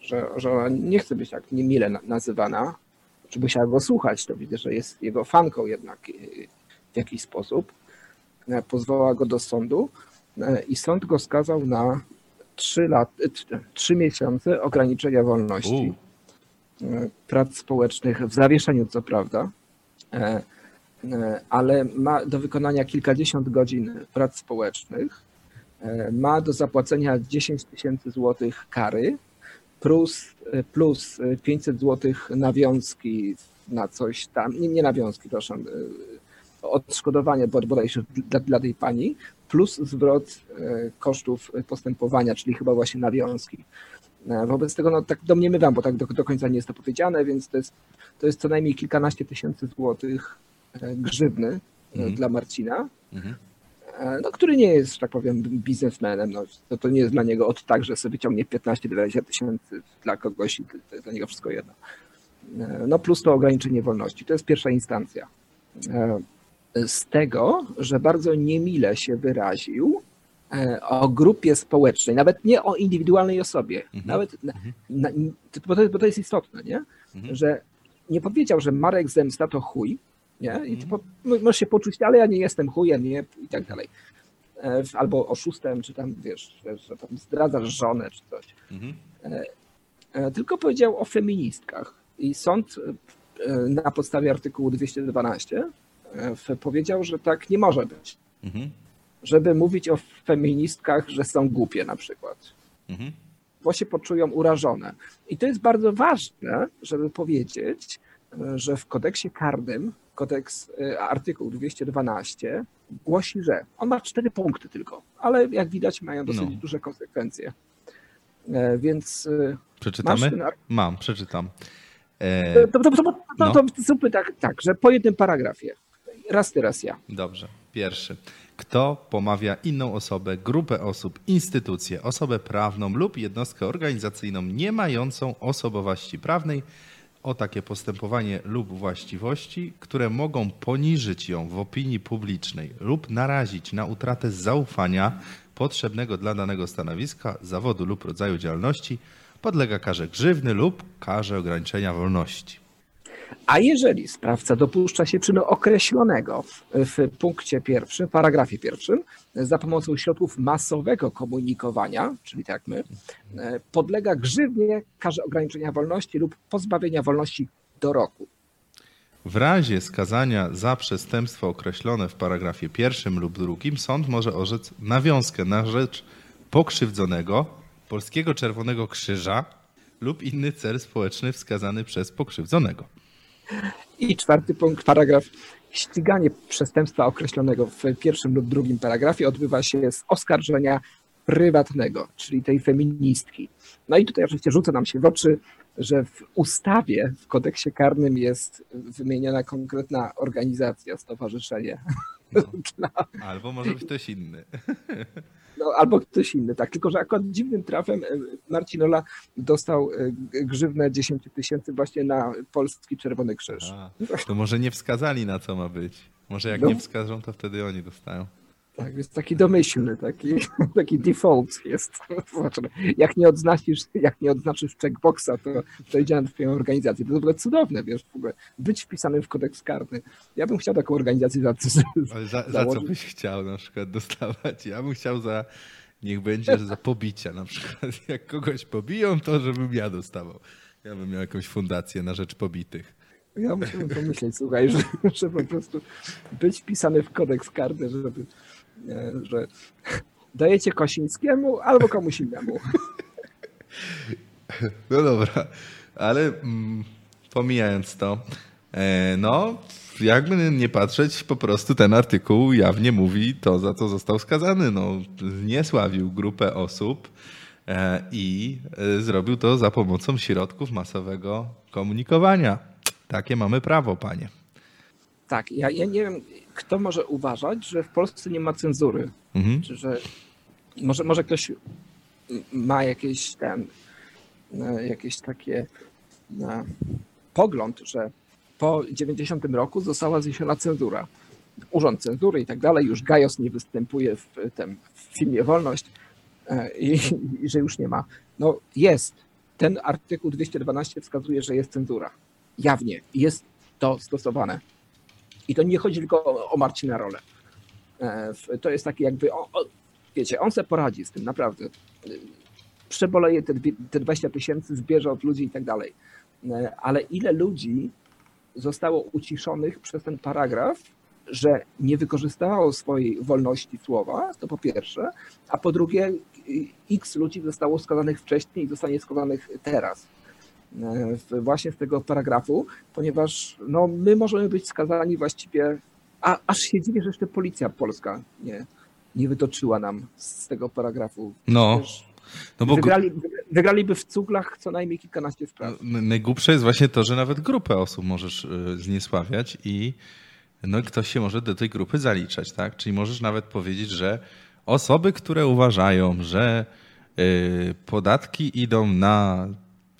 że, że ona nie chce być tak niemile na- nazywana, czy chciała go słuchać, to widzę, że jest jego fanką jednak w jakiś sposób. E, Pozwała go do sądu e, i sąd go skazał na trzy, lat, e, tr- trzy miesiące ograniczenia wolności, e, prac społecznych w zawieszeniu, co prawda, e, e, ale ma do wykonania kilkadziesiąt godzin prac społecznych, e, ma do zapłacenia 10 tysięcy złotych kary, plus, plus 500 złotych nawiązki na coś tam, nie, nie nawiązki, proszę, e, odszkodowanie bod- bodajże dla, dla tej pani, plus zwrot e, kosztów postępowania, czyli chyba właśnie nawiązki. E, Wobec tego no, tak domniemywam, bo tak do, do końca nie jest to powiedziane, więc to jest, to jest co najmniej kilkanaście tysięcy złotych e, grzywny e, dla Marcina, e, no, który nie jest, że tak powiem, biznesmenem. No, to, to nie jest dla niego od tak, że sobie wyciągnie 15-20 tysięcy dla kogoś i to, jest dla niego wszystko jedno. No plus to ograniczenie wolności. To jest pierwsza instancja. Z tego, że bardzo niemile się wyraził e, o grupie społecznej, nawet nie o indywidualnej osobie, nawet na, na, bo, to, bo to jest istotne, nie? że nie powiedział, że Marek Zemsta to chuj, nie? I ty po, możesz się poczuć, ale ja nie jestem chujem, nie? I tak dalej. E, Albo oszustem, czy tam, wiesz, że, tam zdradzasz żonę, czy coś. E, e, Tylko powiedział o feministkach. I sąd na podstawie artykułu 212 e, f- powiedział, że tak nie może być. Żeby mówić o feministkach, że są głupie na przykład bo się poczują urażone. I to jest bardzo ważne, żeby powiedzieć, że w kodeksie karnym, kodeks, e, artykuł 212 głosi, że on ma cztery punkty tylko, ale jak widać mają dosyć No. duże konsekwencje. E, Więc e, Przeczytamy? Ten Mam, przeczytam. E, to, to, to, to, No. to, zróbmy tak, tak, że po jednym paragrafie. Raz ty, raz ja. Dobrze. Pierwszy. Kto pomawia inną osobę, grupę osób, instytucję, osobę prawną lub jednostkę organizacyjną nie mającą osobowości prawnej o takie postępowanie lub właściwości, które mogą poniżyć ją w opinii publicznej lub narazić na utratę zaufania potrzebnego dla danego stanowiska, zawodu lub rodzaju działalności, podlega karze grzywny lub karze ograniczenia wolności. A jeżeli sprawca dopuszcza się czynu określonego w punkcie pierwszym, paragrafie pierwszym, za pomocą środków masowego komunikowania, czyli tak jak my, e, podlega grzywnie, karze ograniczenia wolności lub pozbawienia wolności do roku. W razie skazania za przestępstwo określone w paragrafie pierwszym lub drugim, sąd może orzec nawiązkę na rzecz pokrzywdzonego Polskiego Czerwonego Krzyża lub inny cel społeczny wskazany przez pokrzywdzonego. I czwarty punkt, paragraf. Ściganie przestępstwa określonego w pierwszym lub drugim paragrafie odbywa się z oskarżenia prywatnego, czyli tej feministki. No i tutaj oczywiście rzuca nam się w oczy, że w ustawie, w kodeksie karnym jest wymieniona konkretna organizacja, stowarzyszenie. [LAUGHS] Dla, Albo może być ktoś inny. [LAUGHS] no, albo ktoś inny, tak. Tylko, że akurat dziwnym trafem Marcin Ola dostał e, grzywnę 10 tysięcy właśnie na Polski Czerwony Krzyż. A, to może nie wskazali na co ma być. Może jak No. nie wskażą, to wtedy oni dostają. Tak, jest taki domyślny, taki, [LAUGHS] taki default jest. [LAUGHS] Jak nie odznaczysz, jak nie odznaczysz checkboxa, to przejdziemy w twoją organizację. To jest w ogóle cudowne, wiesz, w ogóle być wpisanym w kodeks karny. Ja bym chciał taką organizację za, Ale za, za co byś chciał na przykład dostawać? Ja bym chciał za, niech będzie za pobicia na przykład. [LAUGHS] Jak kogoś pobiją, to żebym ja dostawał. Ja bym miał jakąś fundację na rzecz pobitych. Ja musiałbym pomyśleć, słuchaj, że, że po prostu być wpisany w kodeks karny, żeby, e, że [LAUGHS] dajecie Kosińskiemu albo komuś innemu. No dobra, ale mm, pomijając to, e, no jakby nie patrzeć, po prostu ten artykuł jawnie mówi to, za co został skazany. No, zniesławił grupę osób e, i e, zrobił to za pomocą środków masowego komunikowania. Takie mamy prawo, panie. Tak, ja, ja nie wiem, kto może uważać, że w Polsce nie ma cenzury. Mhm. Czy że może, może ktoś ma jakieś ten, e, jakieś takie e, pogląd, że po 90 roku została zniesiona cenzura. Urząd cenzury i tak dalej, już Gajos nie występuje w tym w filmie Wolność e, i, i że już nie ma. No jest. Ten artykuł 212 wskazuje, że jest cenzura. Jawnie. Jest to stosowane. I to nie chodzi tylko o, o Marcina Rolę. E, To jest taki jakby, o, o, wiecie, on se poradzi z tym, naprawdę. Y, Przeboleje te, te 20 tysięcy, zbierze od ludzi i tak dalej. E, Ale ile ludzi zostało uciszonych przez ten paragraf, że nie wykorzystało swojej wolności słowa, to po pierwsze, a po drugie, x ludzi zostało skazanych wcześniej i zostanie skazanych teraz. E, Właśnie z tego paragrafu, ponieważ no, my możemy być skazani właściwie a aż się dziwię, że jeszcze policja polska nie, nie wytoczyła nam z tego paragrafu. No, no bo wygrali, wygraliby w cuglach co najmniej kilkanaście spraw. n- najgłupsze jest właśnie to, że nawet grupę osób możesz y, zniesławiać i no, ktoś się może do tej grupy zaliczać, tak? Czyli możesz nawet powiedzieć, że osoby, które uważają, że y, podatki idą na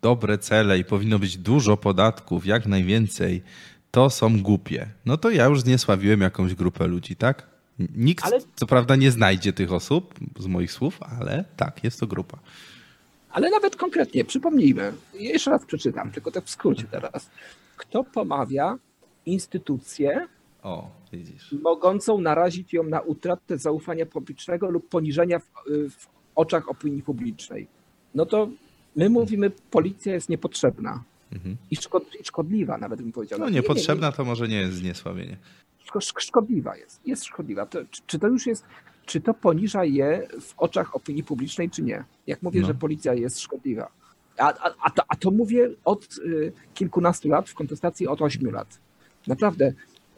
dobre cele i powinno być dużo podatków, jak najwięcej, to są głupie. No to ja już zniesławiłem jakąś grupę ludzi, tak? Nikt, Ale- co prawda, nie znajdzie tych osób z moich słów, ale tak, jest to grupa. Ale nawet konkretnie, przypomnijmy, jeszcze raz przeczytam, tylko tak w skrócie teraz. Kto pomawia instytucję O, widzisz. mogącą narazić ją na utratę zaufania publicznego lub poniżenia w, w oczach opinii publicznej? No to my mówimy, policja jest niepotrzebna Mhm. i, szkod, i szkodliwa, nawet bym powiedział. No Nie, nie, nie. niepotrzebna to może nie jest zniesławienie. szko- szk- szkodliwa jest. Jest szkodliwa. To, czy, czy to już jest, czy to poniża je w oczach opinii publicznej, czy nie? Jak mówię, No. że policja jest szkodliwa. A, a, a, to, a to mówię od y, kilkunastu lat w kontestacji od ośmiu lat. Naprawdę,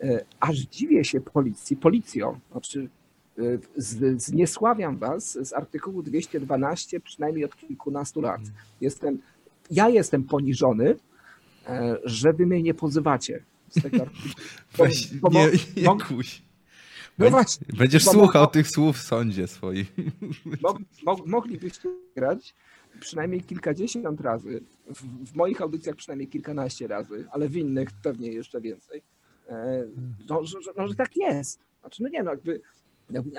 y, aż dziwię się policji, policjo, znaczy zniesławiam was z artykułu 212 przynajmniej od kilkunastu lat. Jestem, ja jestem poniżony, e, że wy mnie nie pozywacie z tego [LAUGHS] artykułu. Bo- Weź, bo- nie, bo- nie kuś. No właśnie. Będziesz Bo- słuchał tych słów w sądzie swoim. [LAUGHS] Mog, mog, moglibyście grać przynajmniej kilkadziesiąt razy, w, w moich audycjach przynajmniej kilkanaście razy, ale w innych pewnie jeszcze więcej. E, no, że, że, no, że tak jest. Znaczy, no nie, no jakby,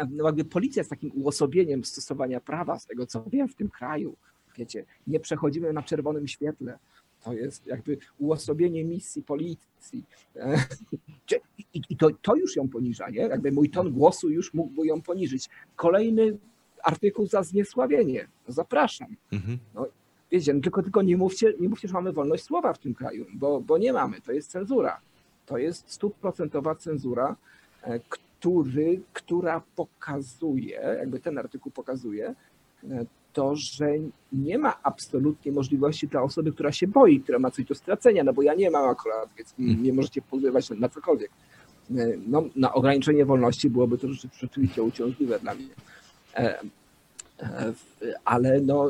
no jakby policja jest takim uosobieniem stosowania prawa, z tego co wiem w tym kraju. Wiecie, nie przechodzimy na czerwonym świetle. To jest jakby uosobienie misji policji. [LAUGHS] I, to, to już ją poniża, nie? Jakby mój ton głosu już mógłby ją poniżyć. Kolejny artykuł za zniesławienie. Zapraszam. Mhm. No, wiecie, no tylko, tylko nie, mówcie, nie mówcie, że mamy wolność słowa w tym kraju, bo, bo nie mamy. To jest cenzura. To jest stuprocentowa cenzura, e, który, która pokazuje, jakby ten artykuł pokazuje, e, to, że nie ma absolutnie możliwości dla osoby, która się boi, która ma coś do stracenia, no bo ja nie mam akurat, więc nie możecie pozywać na cokolwiek. E, no, na ograniczenie wolności byłoby to rzeczywiście uciążliwe dla mnie. Ale no,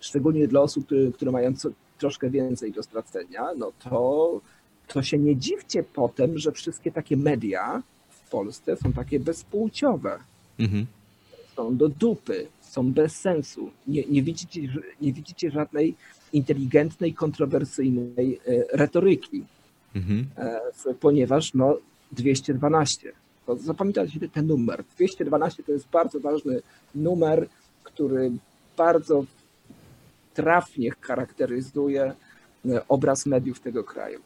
szczególnie dla osób, które, które mają co, troszkę więcej do stracenia, no to, to się nie dziwcie potem, że wszystkie takie media w Polsce są takie bezpłciowe. Mhm. Są do dupy, są bez sensu. Nie, nie, widzicie, nie widzicie żadnej inteligentnej, kontrowersyjnej e, retoryki, mhm. E, ponieważ no, 212. To zapamiętajcie ten numer. 212 to jest bardzo ważny numer, który bardzo trafnie charakteryzuje e, obraz mediów tego kraju.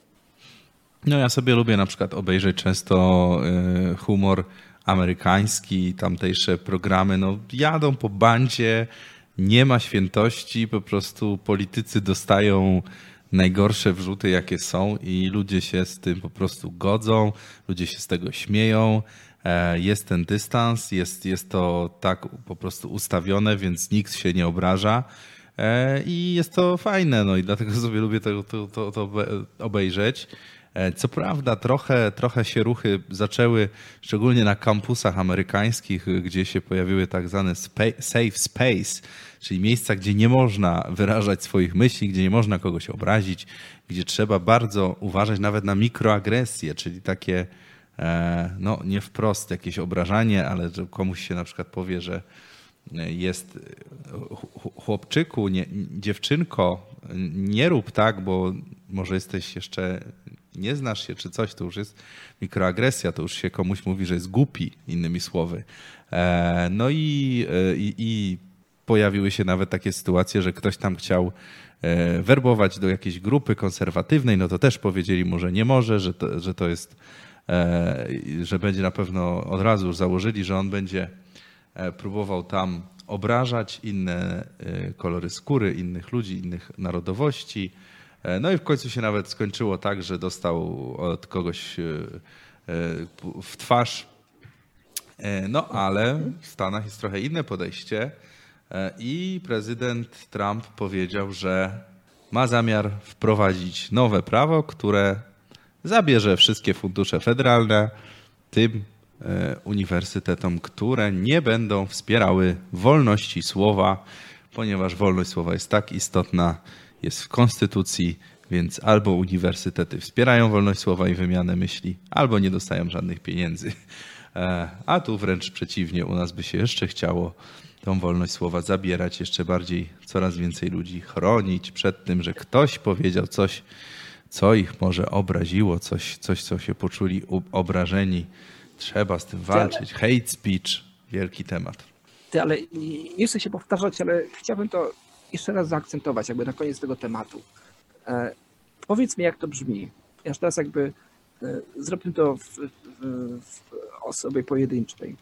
No ja sobie lubię na przykład obejrzeć często e, humor amerykański, tamtejsze programy, no jadą po bandzie, nie ma świętości, po prostu politycy dostają najgorsze wrzuty, jakie są, i ludzie się z tym po prostu godzą, ludzie się z tego śmieją. E, jest ten dystans, jest, jest to tak po prostu ustawione, więc nikt się nie obraża. E, I jest to fajne, no i dlatego [LAUGHS] sobie lubię to, to, to, to obejrzeć. E, co prawda, trochę, trochę się ruchy zaczęły, szczególnie na kampusach amerykańskich, gdzie się pojawiły tak zwane safe space, czyli miejsca, gdzie nie można wyrażać swoich myśli, gdzie nie można kogoś obrazić, gdzie trzeba bardzo uważać nawet na mikroagresje, czyli takie, e, no nie wprost jakieś obrażanie, ale że komuś się na przykład powie, że jest chłopczyku, nie, dziewczynko, nie rób tak, bo może jesteś jeszcze, nie znasz się czy coś, to już jest mikroagresja, to już się komuś mówi, że jest głupi, innymi słowy. E, no i, e, i, i pojawiły się nawet takie sytuacje, że ktoś tam chciał e, werbować do jakiejś grupy konserwatywnej, no to też powiedzieli mu, że nie może, że to, że to jest, że będzie na pewno od razu założyli, że on będzie próbował tam obrażać inne kolory skóry, innych ludzi, innych narodowości. E, no i w końcu się nawet skończyło tak, że dostał od kogoś w twarz. No ale w Stanach jest trochę inne podejście i prezydent Trump powiedział, że ma zamiar wprowadzić nowe prawo, które zabierze wszystkie fundusze federalne tym E, uniwersytetom, które nie będą wspierały wolności słowa, ponieważ wolność słowa jest tak istotna, jest w konstytucji, więc albo uniwersytety wspierają wolność słowa i wymianę myśli, albo nie dostają żadnych pieniędzy. E, a tu wręcz przeciwnie, u nas by się jeszcze chciało tą wolność słowa zabierać, jeszcze bardziej coraz więcej ludzi chronić przed tym, że ktoś powiedział coś, co ich może obraziło, coś, coś co się poczuli obrażeni Trzeba z tym walczyć. Hate speech, wielki temat. Ty, ale nie chcę się powtarzać, ale chciałbym to jeszcze raz zaakcentować, jakby na koniec tego tematu. E, powiedz mi, jak to brzmi. Ja teraz jakby e, zrobię to w, w, w osobie pojedynczej.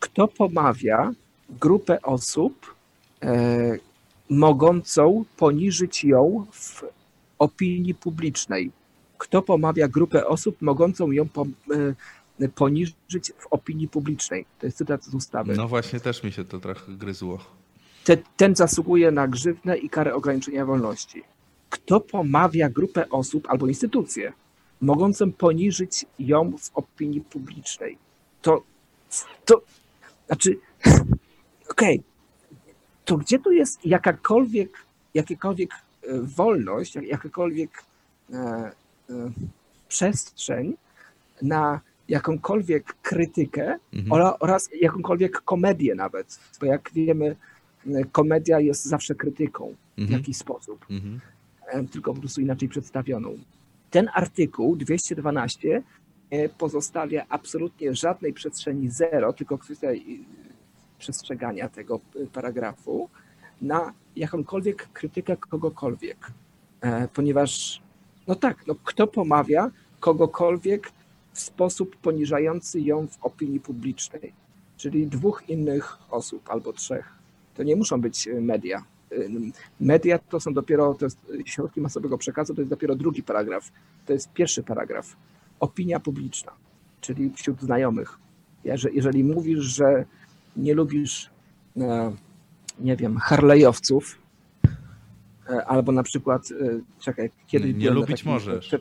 Kto pomawia grupę osób e, mogącą poniżyć ją w opinii publicznej? Kto pomawia grupę osób mogącą ją po, e, poniżyć w opinii publicznej. To jest cytat z ustawy. No właśnie, też mi się to trochę gryzło. Te, ten zasługuje na grzywnę i karę ograniczenia wolności. Kto pomawia grupę osób albo instytucję mogącą poniżyć ją w opinii publicznej? To, to znaczy, okej, okay, to gdzie tu jest jakakolwiek, jakakolwiek e, wolność, jakakolwiek e, e, przestrzeń na jakąkolwiek krytykę mhm. oraz jakąkolwiek komedię nawet, bo jak wiemy, komedia jest zawsze krytyką mhm. w jakiś sposób, mhm. tylko po prostu inaczej przedstawioną. Ten artykuł 212 nie pozostawia absolutnie żadnej przestrzeni zero, tylko kwestia przestrzegania tego paragrafu na jakąkolwiek krytykę kogokolwiek. e, ponieważ, no tak, no kto pomawia kogokolwiek w sposób poniżający ją w opinii publicznej, czyli dwóch innych osób albo trzech. To nie muszą być e, media. E, Media to są dopiero, to jest środki masowego przekazu, to jest dopiero drugi paragraf. To jest pierwszy paragraf. Opinia publiczna, czyli wśród znajomych. Jeżeli, mówisz, że nie lubisz, e, nie wiem, Harley'owców, e, albo na przykład, e, czekaj, kiedyś Nie lubić takim- możesz.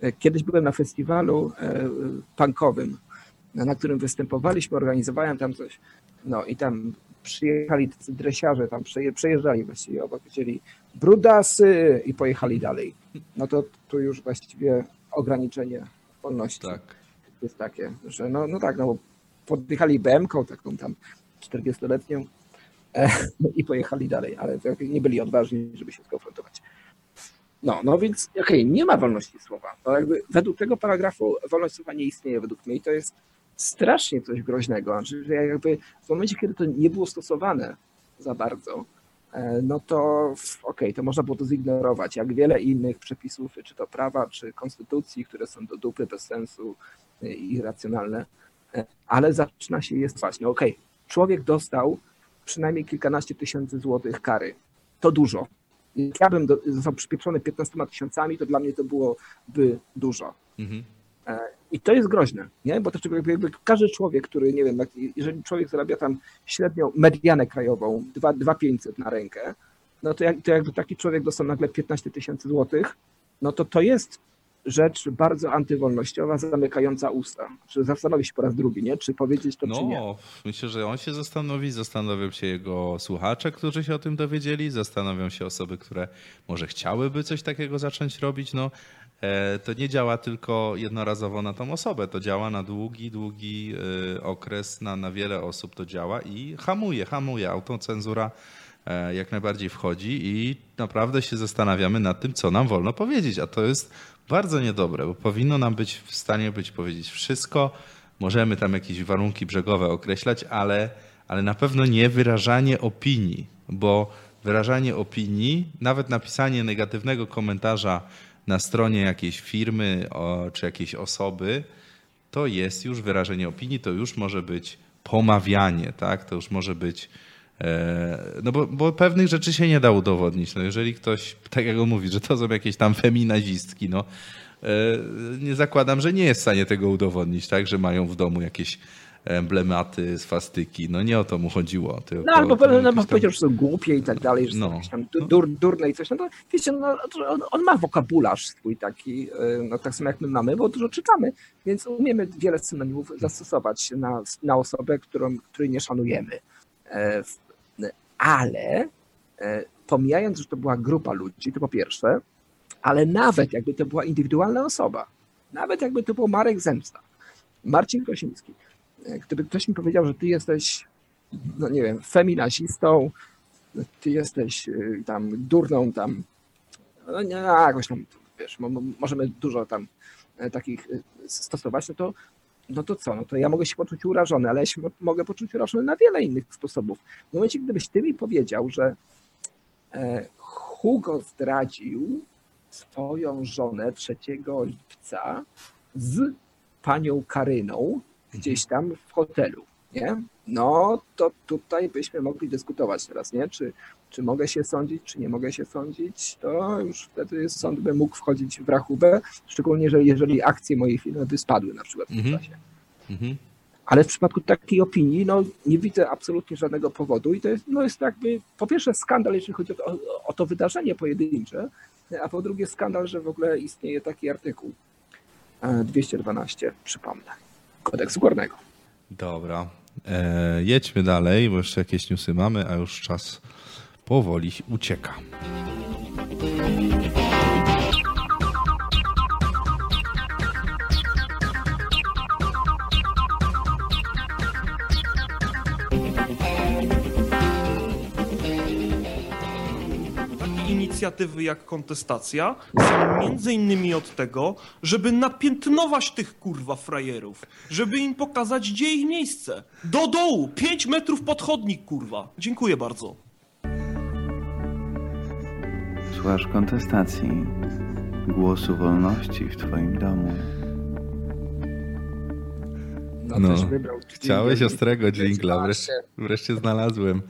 e, Kiedyś byłem na festiwalu e, punkowym, na którym występowaliśmy, organizowałem tam coś. No i tam przyjechali tacy dresiarze, tam przeje- przejeżdżali właściwie obok, chcieli brudasy i pojechali dalej. No to tu już właściwie ograniczenie wolności Tak. jest takie, że no, no tak, no bo podjechali BM-ką taką tam 40-letnią e, [LAUGHS] i pojechali dalej, ale nie byli odważni, żeby się skonfrontować. No, no więc okej, nie ma wolności słowa. No jakby według tego paragrafu wolność słowa nie istnieje według mnie i to jest strasznie coś groźnego. Znaczy, że jakby w momencie, kiedy to nie było stosowane za bardzo, e, no to okej, to można było to zignorować, jak wiele innych przepisów, czy to prawa, czy konstytucji, które są do dupy, bez sensu e, i irracjonalne, E, ale zaczyna się jest właśnie, okej, człowiek dostał przynajmniej kilkanaście tysięcy złotych kary. To dużo. Jak ja bym do, został przypieczony 15 tysiącami, to dla mnie to byłoby dużo. Mhm. I to jest groźne, nie? Bo to jakby, każdy człowiek, który, nie wiem, jeżeli człowiek zarabia tam średnią medianę krajową, 2 2500 na rękę, no to, jak, to jakby taki człowiek dostał nagle 15 tysięcy złotych, no to to jest rzecz bardzo antywolnościowa, zamykająca usta. Czy zastanowić się po raz drugi, nie? Czy powiedzieć to, czy nie. No, myślę, że on się zastanowi, zastanowią się jego słuchacze, którzy się o tym dowiedzieli, zastanowią się osoby, które może chciałyby coś takiego zacząć robić. No, to nie działa tylko jednorazowo na tą osobę, to działa na długi, długi e, okres, na, na wiele osób to działa i hamuje, hamuje. Autocenzura e, jak najbardziej wchodzi i naprawdę się zastanawiamy nad tym, co nam wolno powiedzieć, a to jest bardzo niedobre, bo powinno nam być w stanie być powiedzieć wszystko, Możemy tam jakieś warunki brzegowe określać, ale, ale na pewno nie wyrażanie opinii, bo wyrażanie opinii, nawet napisanie negatywnego komentarza na stronie jakiejś firmy o, czy jakiejś osoby, to jest już wyrażenie opinii, to już może być pomawianie, tak? To już może być. e, No bo, bo pewnych rzeczy się nie da udowodnić. No jeżeli ktoś, tak jak on mówi, że to są jakieś tam feminazistki, no e, nie zakładam, że nie jest w stanie tego udowodnić, tak? Że mają w domu jakieś emblematy, swastyki. No nie o to mu chodziło. Tylko, No albo no, no, tam- powiedział, że są głupie i tak dalej, że No. są jakieś tam du- dur, durne i coś. No to wiecie, no, on, on ma wokabularz swój taki, y, no tak samo jak my mamy, bo dużo czytamy, więc umiemy wiele synonimów zastosować na, na osobę, którą, której nie szanujemy. E, Ale e, pomijając, że to była grupa ludzi, to po pierwsze, ale nawet jakby to była indywidualna osoba, nawet jakby to był Marek Zemsta, Marcin Krosiński, e, gdyby ktoś mi powiedział, że ty jesteś no nie wiem, feminazistą, ty jesteś y, tam durną tam, no nie, jakoś tam, wiesz, mo, mo- możemy dużo tam e, takich stosować, no to, no to co, no to ja mogę się poczuć urażony, ale ja się mo- mogę poczuć urażony na wiele innych sposobów. W momencie, gdybyś ty mi powiedział, że e, Hugo zdradził swoją żonę 3 lipca z panią Karyną gdzieś tam w hotelu, nie? No to tutaj byśmy mogli dyskutować teraz, nie? Czy, czy mogę się sądzić, czy nie mogę się sądzić, to już wtedy sąd by mógł wchodzić w rachubę, szczególnie jeżeli, jeżeli akcje mojej firmy by spadły na przykład w tym Mhm. czasie. Mhm. Ale w przypadku takiej opinii, no nie widzę absolutnie żadnego powodu i to jest, no jest jakby po pierwsze skandal, jeśli chodzi o to, o to wydarzenie pojedyncze, a po drugie skandal, że w ogóle istnieje taki artykuł e, 212, przypomnę, kodeksu karnego. Dobra. E, jedźmy dalej, bo jeszcze jakieś newsy mamy, a już czas powoli ucieka. Inicjatywy jak kontestacja są między innymi od tego, żeby napiętnować tych kurwa frajerów, żeby im pokazać, gdzie ich miejsce. Do dołu, 5 metrów pod chodnik, kurwa. Dziękuję bardzo. Słuchasz kontestacji, głosu wolności w Twoim domu. No, No, też wybrał. Chciałeś ostrego dżingla, wreszcie, wreszcie znalazłem.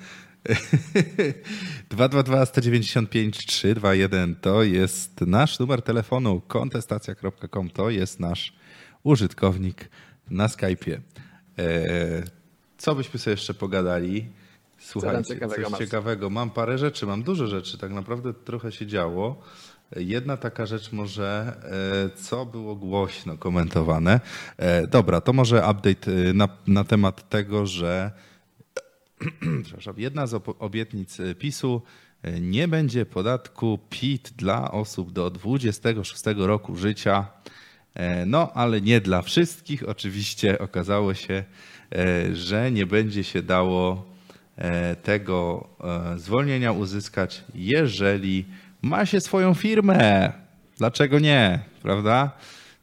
222 195 321 to jest nasz numer telefonu, kontestacja.com to jest nasz użytkownik na Skype'ie. E, Co byśmy sobie jeszcze pogadali? Słuchajcie, ciekawego coś ciekawego. Mam parę rzeczy, mam dużo rzeczy, tak naprawdę trochę się działo. Jedna taka rzecz może, e, co było głośno komentowane. E, Dobra, to może update na, na temat tego, że [CLEARS THROAT] przepraszam, jedna z obietnic e, PiSu e, nie będzie podatku PIT dla osób do 26 roku życia. E, No, ale nie dla wszystkich. Oczywiście okazało się, że nie będzie się dało tego zwolnienia uzyskać, jeżeli ma się swoją firmę. Dlaczego nie? Prawda?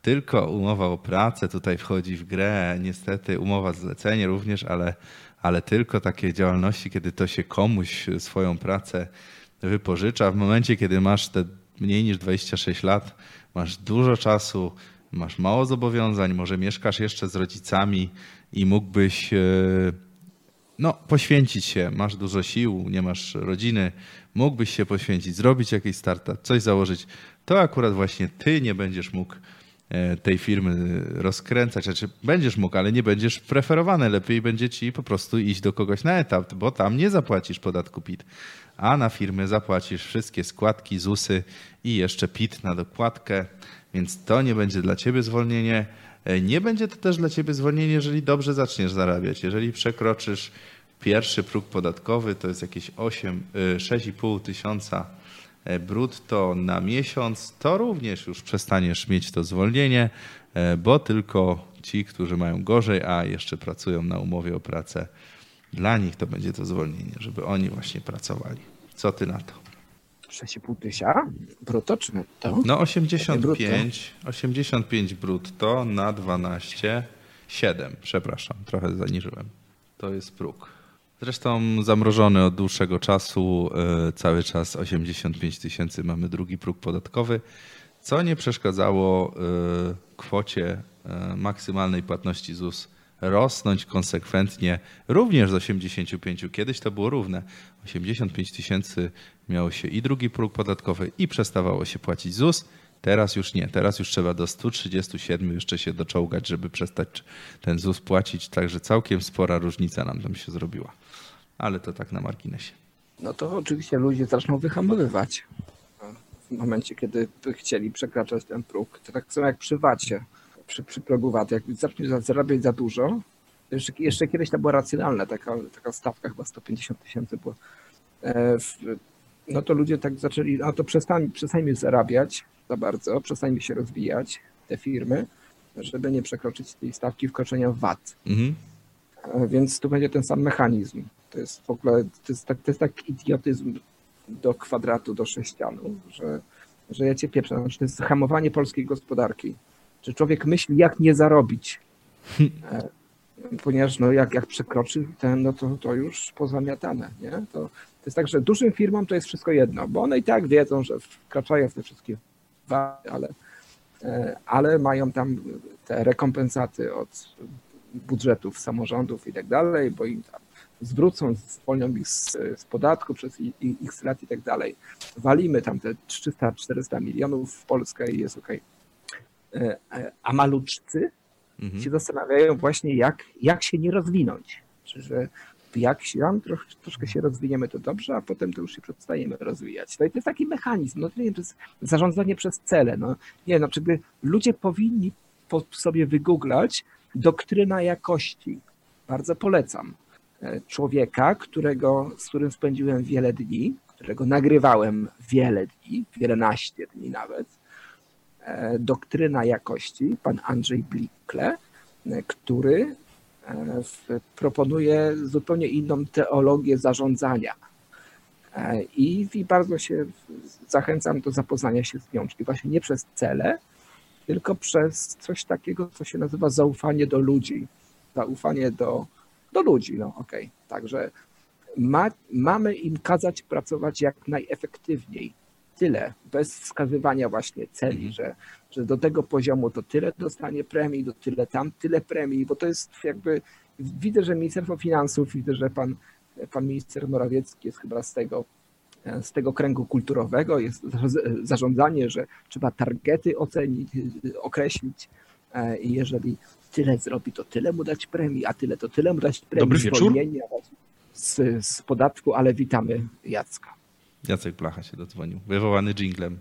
Tylko umowa o pracę tutaj wchodzi w grę. Niestety umowa zlecenie również, ale, ale tylko takie działalności, kiedy to się komuś swoją pracę wypożycza. W momencie, kiedy masz te mniej niż 26 lat, masz dużo czasu, masz mało zobowiązań, może mieszkasz jeszcze z rodzicami i mógłbyś e, no, poświęcić się, masz dużo sił, nie masz rodziny, mógłbyś się poświęcić, zrobić jakiś startup, coś założyć, to akurat właśnie ty nie będziesz mógł tej firmy rozkręcać, znaczy będziesz mógł, ale nie będziesz preferowany, lepiej będzie ci po prostu iść do kogoś na etap, bo tam nie zapłacisz podatku PIT, a na firmy zapłacisz wszystkie składki, ZUSy i jeszcze PIT na dokładkę, więc to nie będzie dla ciebie zwolnienie. E, Nie będzie to też dla ciebie zwolnienie, jeżeli dobrze zaczniesz zarabiać. Jeżeli przekroczysz pierwszy próg podatkowy, to jest jakieś 8, y, 6,5 tysiąca e, brutto na miesiąc, to również już przestaniesz mieć to zwolnienie, e, bo tylko ci, którzy mają gorzej, a jeszcze pracują na umowie o pracę, dla nich to będzie to zwolnienie, żeby oni właśnie pracowali. Co ty na to? 6,5 tysiąca brutto czy netto? No 85, 85 brutto na 12, 7, przepraszam, trochę zaniżyłem. To jest próg. Zresztą zamrożony od dłuższego czasu, e, cały czas 85 tysięcy mamy drugi próg podatkowy, co nie przeszkadzało e, kwocie e, maksymalnej płatności ZUS rosnąć konsekwentnie również z 85. Kiedyś to było równe. 85 tysięcy miało się i drugi próg podatkowy i przestawało się płacić ZUS. Teraz już nie. Teraz już trzeba do 137 jeszcze się doczołgać, żeby przestać ten ZUS płacić. Także całkiem spora różnica nam tam się zrobiła. Ale to tak na marginesie. No to oczywiście ludzie zaczną wyhamowywać w momencie, kiedy by chcieli przekraczać ten próg. To tak samo jak przy VAT-ie, przy, przy progu VAT. Jak zaczniesz za- zarabiać za dużo, jeszcze, jeszcze kiedyś to było racjonalne, taka, taka stawka chyba 150 tysięcy była. E, no to ludzie tak zaczęli, no to przestań, przestańmy zarabiać za bardzo, przestańmy się rozwijać, te firmy, żeby nie przekroczyć tej stawki wkroczenia VAT. Mhm. E, Więc tu będzie ten sam mechanizm. To jest w ogóle, to jest, tak, to jest tak idiotyzm do kwadratu, do sześcianu, że, że ja cię pieprzę. Znaczy, to jest hamowanie polskiej gospodarki. Czy człowiek myśli, jak nie zarobić? E, Ponieważ no, jak, jak przekroczy ten, no to, to już pozamiatane. Nie? To, to jest tak, że dużym firmom to jest wszystko jedno, bo one i tak wiedzą, że wkraczają w te wszystkie wady, ale, e, ale mają tam te rekompensaty od budżetów samorządów i tak dalej, bo im tam zwrócą, zwolnią ich z, z podatku przez i- i- x lat i tak dalej. Walimy tam te 300-400 milionów w Polskę i jest ok. A maluczcy Mhm. się zastanawiają właśnie, jak, jak się nie rozwinąć. Czy że jak się tam troch, troszkę się rozwiniemy, to dobrze, a potem to już się przestajemy rozwijać. No i to jest taki mechanizm, no to nie wiem, to jest zarządzanie przez cele. No, nie wiem, no, ludzie powinni po sobie wygooglać doktryna jakości. Bardzo polecam. E, Człowieka, którego, z którym spędziłem wiele dni, którego nagrywałem wiele dni, wielenaście dni nawet. E, Doktryna jakości, pan Andrzej Blikle, e, który proponuje zupełnie inną teologię zarządzania. I, I bardzo się zachęcam do zapoznania się z nią, czyli właśnie nie przez cele, tylko przez coś takiego, co się nazywa zaufanie do ludzi. Zaufanie do, do ludzi, no okej. Także ma, mamy im kazać pracować jak najefektywniej. tyle, bez wskazywania właśnie celi, że, że do tego poziomu to tyle dostanie premii, do tyle tam tyle premii, bo to jest jakby, widzę, że Ministerstwo Finansów, widzę, że pan, pan minister Morawiecki jest chyba z tego, z tego kręgu kulturowego, jest zarządzanie, że trzeba targety ocenić, określić i jeżeli tyle zrobi, to tyle mu dać premii, a tyle to tyle mu dać premii, Dobry wieczór. zwolnienia z, z podatku, ale witamy Jacka. Jacek Blacha się dodzwonił, wywołany jinglem.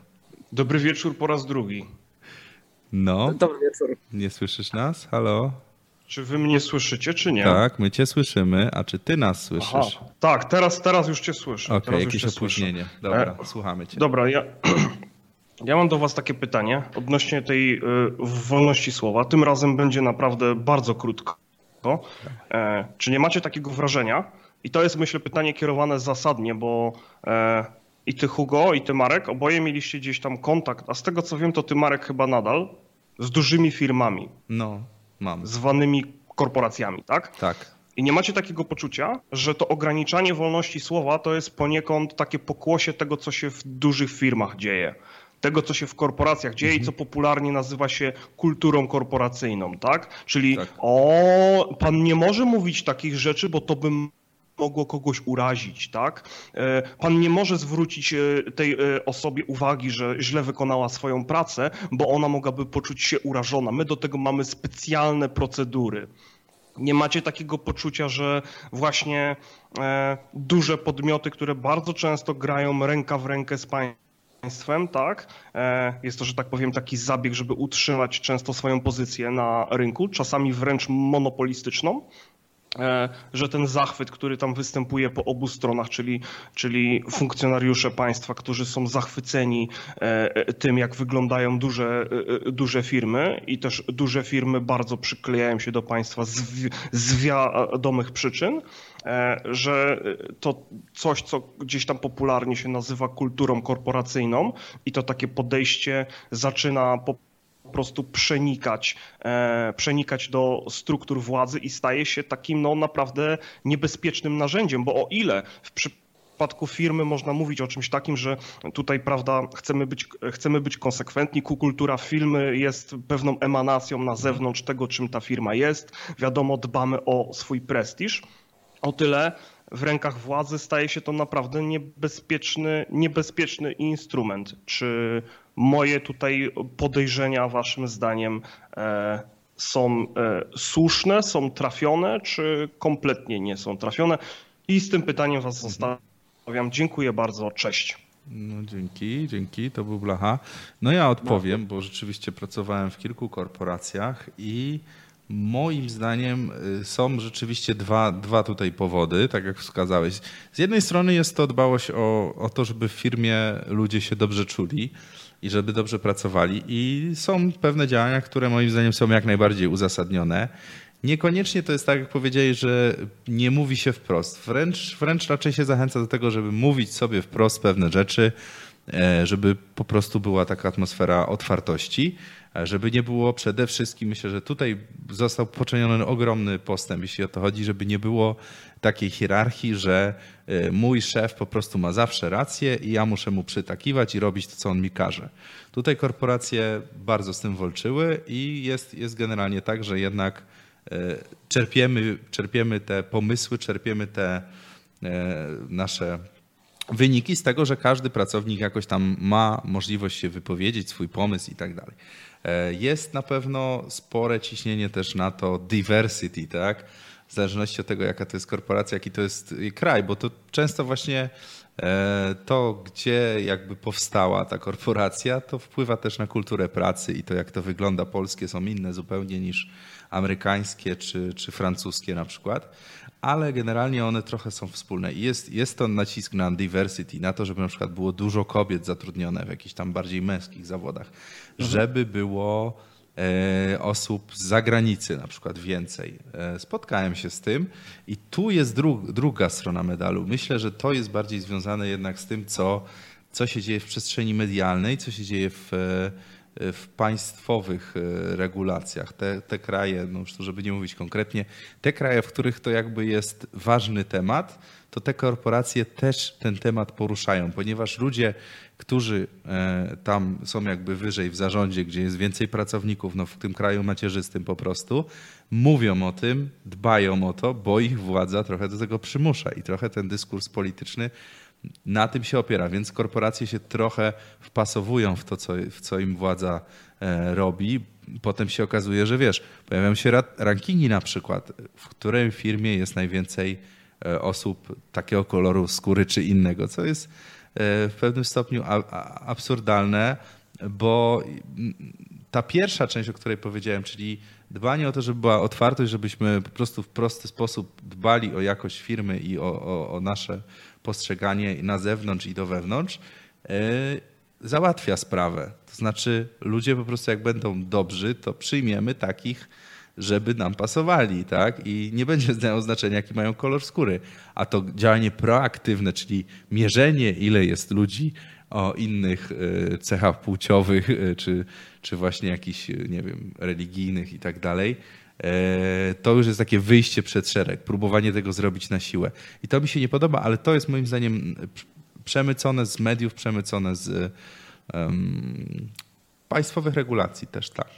Dobry wieczór po raz drugi. No, Dobry wieczór. nie słyszysz nas? Halo? Czy wy mnie słyszycie, czy nie? Tak, my cię słyszymy, a czy ty nas słyszysz? Aha. Tak, teraz, teraz już cię słyszę. Teraz już jakieś cię słyszę. opóźnienie. Dobra, E, słuchamy cię. Dobra, ja, [CLEARS THROAT] ja mam do was takie pytanie odnośnie tej y, wolności słowa. Tym razem będzie naprawdę bardzo krótko. E, czy nie macie takiego wrażenia? I to jest myślę pytanie kierowane zasadnie, bo e, i ty Hugo, i ty Marek, oboje mieliście gdzieś tam kontakt, a z tego co wiem, to ty Marek chyba nadal, z dużymi firmami, No, mam. zwanymi korporacjami, tak? Tak. I nie macie takiego poczucia, że to ograniczanie wolności słowa to jest poniekąd takie pokłosie tego, co się w dużych firmach dzieje. Tego, co się w korporacjach dzieje i co popularnie nazywa się kulturą korporacyjną, tak? Czyli Tak. o, pan nie może mówić takich rzeczy, bo to by mogło kogoś urazić, tak? E, Pan nie może zwrócić e, tej e, osobie uwagi, że źle wykonała swoją pracę, bo ona mogłaby poczuć się urażona. My do tego mamy specjalne procedury. Nie macie takiego poczucia, że właśnie duże podmioty, które bardzo często grają ręka w rękę z państwem, tak? E, jest to, że tak powiem, taki zabieg, żeby utrzymać często swoją pozycję na rynku, czasami wręcz monopolistyczną. E, że ten zachwyt, który tam występuje po obu stronach, czyli, czyli funkcjonariusze państwa, którzy są zachwyceni e, e, tym, jak wyglądają duże, duże firmy i też duże firmy bardzo przyklejają się do państwa z, z wiadomych przyczyn, że to coś, co gdzieś tam popularnie się nazywa kulturą korporacyjną i to takie podejście zaczyna po po prostu przenikać, e, przenikać do struktur władzy i staje się takim no, naprawdę niebezpiecznym narzędziem, bo o ile w przypadku firmy można mówić o czymś takim, że tutaj prawda, chcemy być, chcemy być konsekwentni, kultura firmy jest pewną emanacją na zewnątrz tego, czym ta firma jest, wiadomo, dbamy o swój prestiż, o tyle w rękach władzy staje się to naprawdę niebezpieczny, niebezpieczny instrument. Czy moje tutaj podejrzenia, waszym zdaniem, e, są e, słuszne, są trafione, czy kompletnie nie są trafione? I z tym pytaniem was zostawiam. Dziękuję bardzo. Cześć. No dzięki, dzięki, to był Blacha. No ja odpowiem, bo rzeczywiście pracowałem w kilku korporacjach i moim zdaniem y, są rzeczywiście dwa, dwa tutaj powody, tak jak wskazałeś. Z jednej strony jest to dbałość o, o to, żeby w firmie ludzie się dobrze czuli i żeby dobrze pracowali i są pewne działania, które moim zdaniem są jak najbardziej uzasadnione. Niekoniecznie to jest tak, jak powiedziałeś, że nie mówi się wprost. Wręcz, wręcz raczej się zachęca do tego, żeby mówić sobie wprost pewne rzeczy, żeby po prostu była taka atmosfera otwartości, e, żeby nie było przede wszystkim, myślę, że tutaj został poczyniony ogromny postęp, jeśli o to chodzi, żeby nie było takiej hierarchii, że e, mój szef po prostu ma zawsze rację i ja muszę mu przytakiwać i robić to, co on mi każe. Tutaj korporacje bardzo z tym walczyły i jest, jest generalnie tak, że jednak e, czerpiemy, czerpiemy te pomysły, czerpiemy te e, nasze wyniki z tego, że każdy pracownik jakoś tam ma możliwość się wypowiedzieć, swój pomysł i tak dalej. E, Jest na pewno spore ciśnienie też na to diversity, tak? W zależności od tego, jaka to jest korporacja, jaki to jest kraj, bo to często właśnie e, to, gdzie jakby powstała ta korporacja, to wpływa też na kulturę pracy i to, jak to wygląda polskie, są inne zupełnie niż amerykańskie czy, czy francuskie na przykład, ale generalnie one trochę są wspólne. I jest, jest to nacisk na diversity, na to, żeby na przykład było dużo kobiet zatrudnione w jakichś tam bardziej męskich zawodach, żeby było e, osób z zagranicy na przykład więcej. E, Spotkałem się z tym i tu jest dru, druga strona medalu. Myślę, że to jest bardziej związane jednak z tym, co, co się dzieje w przestrzeni medialnej, co się dzieje w, e, w państwowych e, regulacjach. Te, te kraje, no już to żeby nie mówić konkretnie, te kraje, w których to jakby jest ważny temat, to te korporacje też ten temat poruszają, ponieważ ludzie, którzy e, tam są jakby wyżej w zarządzie, gdzie jest więcej pracowników, no w tym kraju macierzystym po prostu, mówią o tym, dbają o to, bo ich władza trochę do tego przymusza i trochę ten dyskurs polityczny na tym się opiera, więc korporacje się trochę wpasowują w to, co, w co im władza e, robi. Potem się okazuje, że wiesz, pojawiają się rankingi na przykład, w której firmie jest najwięcej e, osób takiego koloru skóry czy innego, co jest e, w pewnym stopniu absurdalne, bo ta pierwsza część, o której powiedziałem, czyli dbanie o to, żeby była otwartość, żebyśmy po prostu w prosty sposób dbali o jakość firmy i o, o, o nasze postrzeganie na zewnątrz i do wewnątrz, e, załatwia sprawę. To znaczy, ludzie po prostu jak będą dobrzy, to przyjmiemy takich, żeby nam pasowali, tak? I nie będzie [LAUGHS] miało znaczenia, jaki mają kolor skóry. A to działanie proaktywne, czyli mierzenie, ile jest ludzi o innych e, cechach płciowych, e, czy, czy właśnie jakichś, nie wiem, religijnych i tak dalej, to już jest takie wyjście przed szereg, próbowanie tego zrobić na siłę. I to mi się nie podoba, ale to jest moim zdaniem przemycone z mediów, przemycone z um, państwowych regulacji też, tak.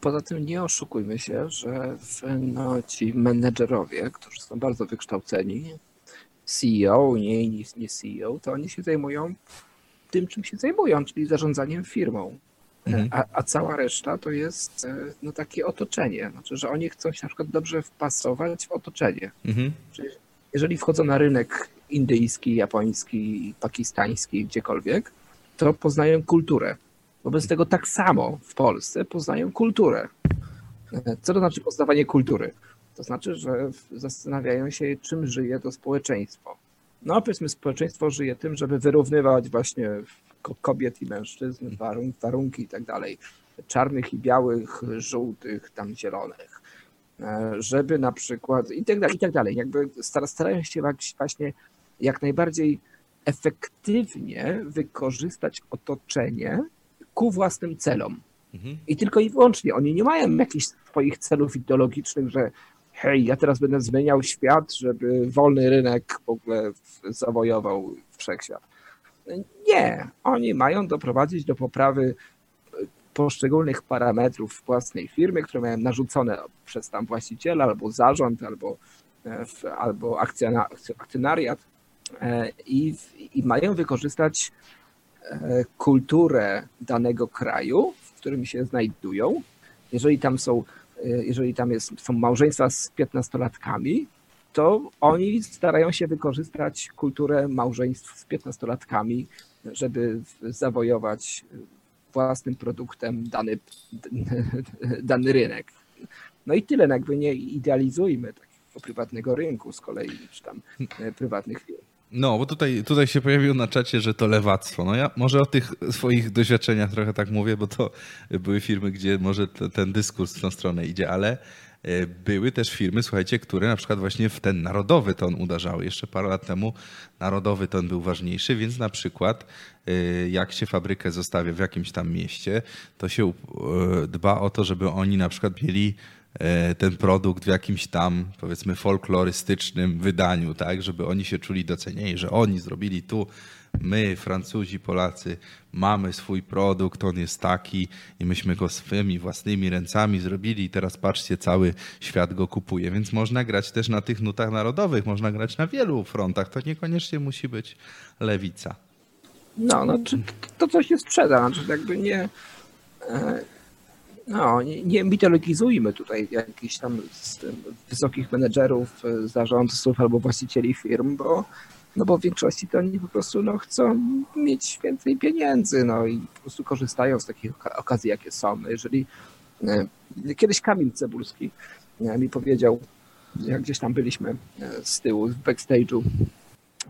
Poza tym nie oszukujmy się, że no, ci menedżerowie, którzy są bardzo wykształceni, CEO, nie, nie CEO, to oni się zajmują tym, czym się zajmują, czyli zarządzaniem firmą. Mhm. A, a, cała reszta to jest e, no, takie otoczenie. Znaczy, że oni chcą się na przykład dobrze wpasować w otoczenie. Mhm. Czyli jeżeli wchodzą na rynek indyjski, japoński, pakistański, gdziekolwiek, to poznają kulturę. Wobec tego tak samo w Polsce poznają kulturę. E, co to znaczy poznawanie kultury? To znaczy, że zastanawiają się, czym żyje to społeczeństwo. No, powiedzmy, społeczeństwo żyje tym, żeby wyrównywać właśnie kobiet i mężczyzn, warunki i tak dalej, czarnych i białych, żółtych, tam zielonych, e, żeby na przykład i tak dalej, i tak dalej. Jakby starają się właśnie jak najbardziej efektywnie wykorzystać otoczenie ku własnym celom. Mhm. I tylko i wyłącznie. Oni nie mają jakichś swoich celów ideologicznych, że hej, ja teraz będę zmieniał świat, żeby wolny rynek w ogóle zawojował wszechświat. Nie, oni mają doprowadzić do poprawy poszczególnych parametrów własnej firmy, które mają narzucone przez tam właściciela, albo zarząd, albo, e, albo akcjonariat e, i, i mają wykorzystać e, kulturę danego kraju, w którym się znajdują. Jeżeli tam są, jeżeli tam jest, są małżeństwa z piętnastolatkami, to oni starają się wykorzystać kulturę małżeństw z piętnastolatkami, żeby zawojować własnym produktem dany, dany rynek. No i tyle, no jakby nie idealizujmy takiego prywatnego rynku z kolei, czy tam e, prywatnych firm. No, bo tutaj, tutaj się pojawiło na czacie, że to lewactwo. No ja może o tych swoich doświadczeniach trochę tak mówię, bo to były firmy, gdzie może ten dyskurs w tą stronę idzie, ale były też firmy, słuchajcie, które na przykład właśnie w ten narodowy ton uderzały. Jeszcze parę lat temu narodowy ton był ważniejszy, więc na przykład e, jak się fabrykę zostawia w jakimś tam mieście, to się e, dba o to, żeby oni na przykład mieli ten produkt w jakimś tam, powiedzmy, folklorystycznym wydaniu, tak, żeby oni się czuli docenieni, że oni zrobili tu my, Francuzi, Polacy, mamy swój produkt, on jest taki i myśmy go swymi własnymi ręcami zrobili i teraz patrzcie, cały świat go kupuje. Więc można grać też na tych nutach narodowych, można grać na wielu frontach. To niekoniecznie musi być lewica. No, no czy to coś się sprzeda, znaczy jakby nie e, no, nie, nie mitologizujmy tutaj jakichś tam wysokich menedżerów, zarządców albo właścicieli firm, bo no bo w większości to oni po prostu no, chcą mieć więcej pieniędzy, no i po prostu korzystają z takich okazji, jakie są. No, jeżeli e, kiedyś Kamil Cebulski e, mi powiedział, jak gdzieś tam byliśmy e, z tyłu w backstage'u,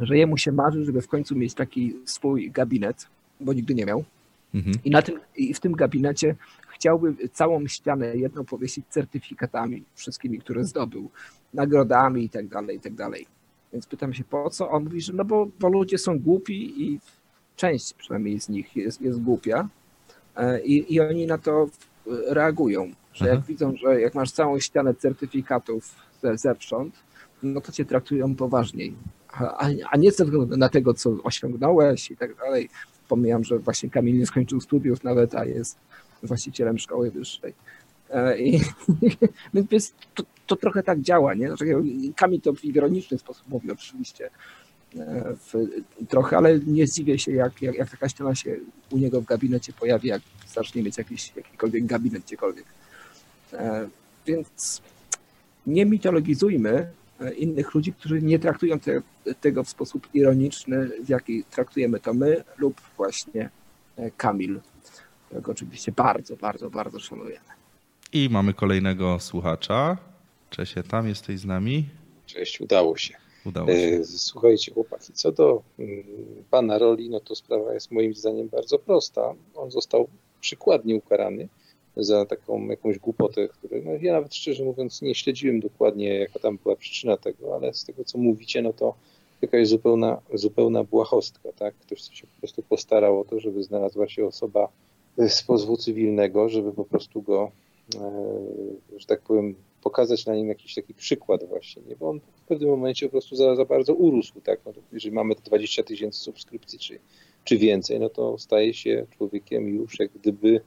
że jemu się marzy, żeby w końcu mieć taki swój gabinet, bo nigdy nie miał. Mhm. I, na tym, I w tym gabinecie chciałby całą ścianę jedną powiesić certyfikatami, wszystkimi, które zdobył, nagrodami i tak Więc pytam się po co? On mówi, że no bo, bo ludzie są głupi i część przynajmniej z nich jest, jest głupia. E, I, I oni na to reagują, że jak Mhm. widzą, że jak masz całą ścianę certyfikatów ze, zewsząd, no to cię traktują poważniej. A, a nie ze względu na tego, co osiągnąłeś i tak dalej. Pomijam, że właśnie Kamil nie skończył studiów nawet, a jest właścicielem szkoły wyższej. E, I, więc [LAUGHS] więc to, to trochę tak działa, nie? Znaczy, Kamil to w ironiczny sposób mówi oczywiście e, w, trochę, ale nie zdziwię się, jak, jak, jak taka ściana się u niego w gabinecie pojawi, jak zacznie mieć jakiś, jakikolwiek gabinet gdziekolwiek. E, Więc nie mitologizujmy e, innych ludzi, którzy nie traktują te, tego w sposób ironiczny, w jaki traktujemy to my lub właśnie Kamil, którego oczywiście bardzo, bardzo, bardzo szanujemy. I mamy kolejnego słuchacza. Cześć, tam jesteś z nami? Cześć, udało się. Udało się. E, Słuchajcie, chłopaki, co do mm, pana roli, no to sprawa jest moim zdaniem bardzo prosta. On został przykładnie ukarany za taką jakąś głupotę, której, no ja nawet szczerze mówiąc nie śledziłem dokładnie, jaka tam była przyczyna tego, ale z tego, co mówicie, no to jakaś zupełna, zupełna błahostka, tak? Ktoś się po prostu postarał o to, żeby znalazła się osoba z pozwu cywilnego, żeby po prostu go, e, że tak powiem, pokazać na nim jakiś taki przykład właśnie, nie? bo on w pewnym momencie po prostu za, za bardzo urósł, tak? No jeżeli mamy te 20 tysięcy subskrypcji czy, czy więcej, no to staje się człowiekiem już jak gdyby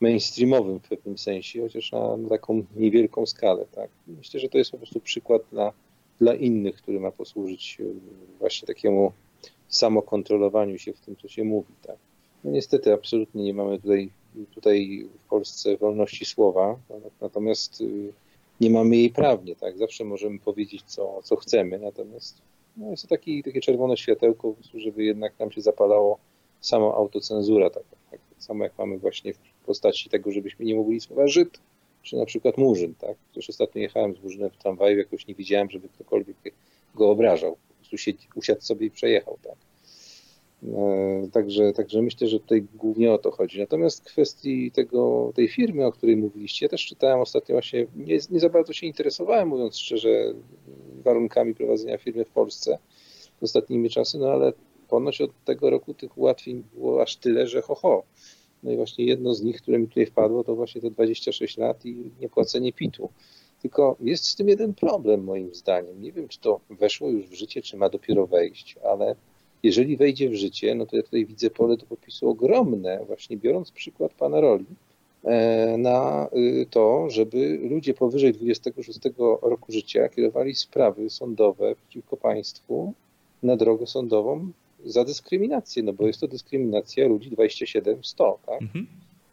mainstreamowym w pewnym sensie, chociaż na, na taką niewielką skalę, tak? Myślę, że to jest po prostu przykład dla, dla innych, który ma posłużyć e, właśnie takiemu samokontrolowaniu się w tym, co się mówi, tak? No niestety absolutnie nie mamy tutaj, tutaj w Polsce wolności słowa, natomiast y, nie mamy jej prawnie, tak? Zawsze możemy powiedzieć, co, co chcemy, natomiast no jest to taki, takie czerwone światełko, żeby jednak nam się zapalało samo autocenzura, tak, tak samo jak mamy właśnie w postaci tego, żebyśmy nie mówili słowa Żyd, czy na przykład Murzyn, tak? Przecież ostatnio jechałem z Murzynem w tramwaju, jakoś nie widziałem, żeby ktokolwiek go obrażał. Po prostu siedzi, usiadł sobie i przejechał, tak? E, Także, także myślę, że tutaj głównie o to chodzi. Natomiast w kwestii tego, tej firmy, o której mówiliście, ja też czytałem ostatnio właśnie, nie, nie za bardzo się interesowałem, mówiąc szczerze, warunkami prowadzenia firmy w Polsce ostatnimi czasy, no ale ponoć od tego roku tych ułatwień było aż tyle, że ho, ho. No i właśnie jedno z nich, które mi tutaj wpadło, to właśnie te 26 lat i niepłacenie PIT-u. Tylko jest z tym jeden problem moim zdaniem. Nie wiem, czy to weszło już w życie, czy ma dopiero wejść, ale jeżeli wejdzie w życie, no to ja tutaj widzę pole do popisu ogromne, właśnie biorąc przykład pana roli, e, na y, to, żeby ludzie powyżej 26 roku życia kierowali sprawy sądowe przeciwko państwu na drogę sądową za dyskryminację, no bo jest to dyskryminacja ludzi 27-100, tak? Mhm.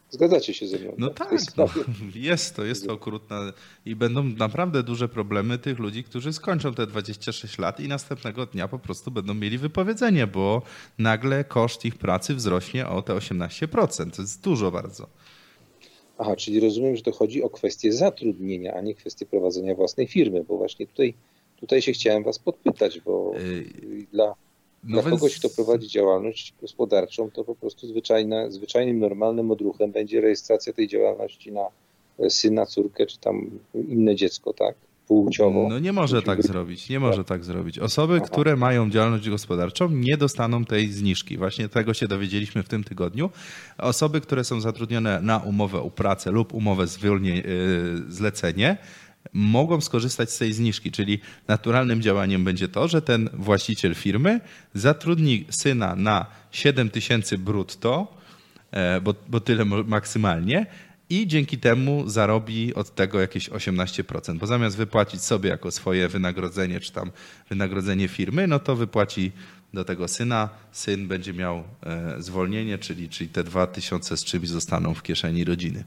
Zgadzacie się ze mną? No tak, no, [LAUGHS] jest to, jest to okrutne i będą naprawdę duże problemy tych ludzi, którzy skończą te 26 lat i następnego dnia po prostu będą mieli wypowiedzenie, bo nagle koszt ich pracy wzrośnie o te 18%. To jest dużo bardzo. Aha, czyli rozumiem, że to chodzi o kwestię zatrudnienia, a nie kwestię prowadzenia własnej firmy, bo właśnie tutaj, tutaj się chciałem was podpytać, bo Yy, dla, dla więc- kogoś, kto prowadzi działalność gospodarczą, to po prostu zwyczajna, zwyczajnym, normalnym odruchem będzie rejestracja tej działalności na e, syna, córkę, czy tam inne dziecko, tak? Płciowo. No nie może tak zrobić, nie może tak zrobić. Osoby, które mają działalność gospodarczą nie dostaną tej zniżki. Właśnie tego się dowiedzieliśmy w tym tygodniu. Osoby, które są zatrudnione na umowę o pracę lub umowę zwolnie, yy, zlecenie mogą skorzystać z tej zniżki, czyli naturalnym działaniem będzie to, że ten właściciel firmy zatrudni syna na 7 tysięcy brutto, e, bo, bo tyle maksymalnie, i dzięki temu zarobi od tego jakieś 18%, bo zamiast wypłacić sobie jako swoje wynagrodzenie, czy tam wynagrodzenie firmy, no to wypłaci do tego syna, syn będzie miał e, zwolnienie, czyli, czyli te 2000 z czymś zostaną w kieszeni rodziny.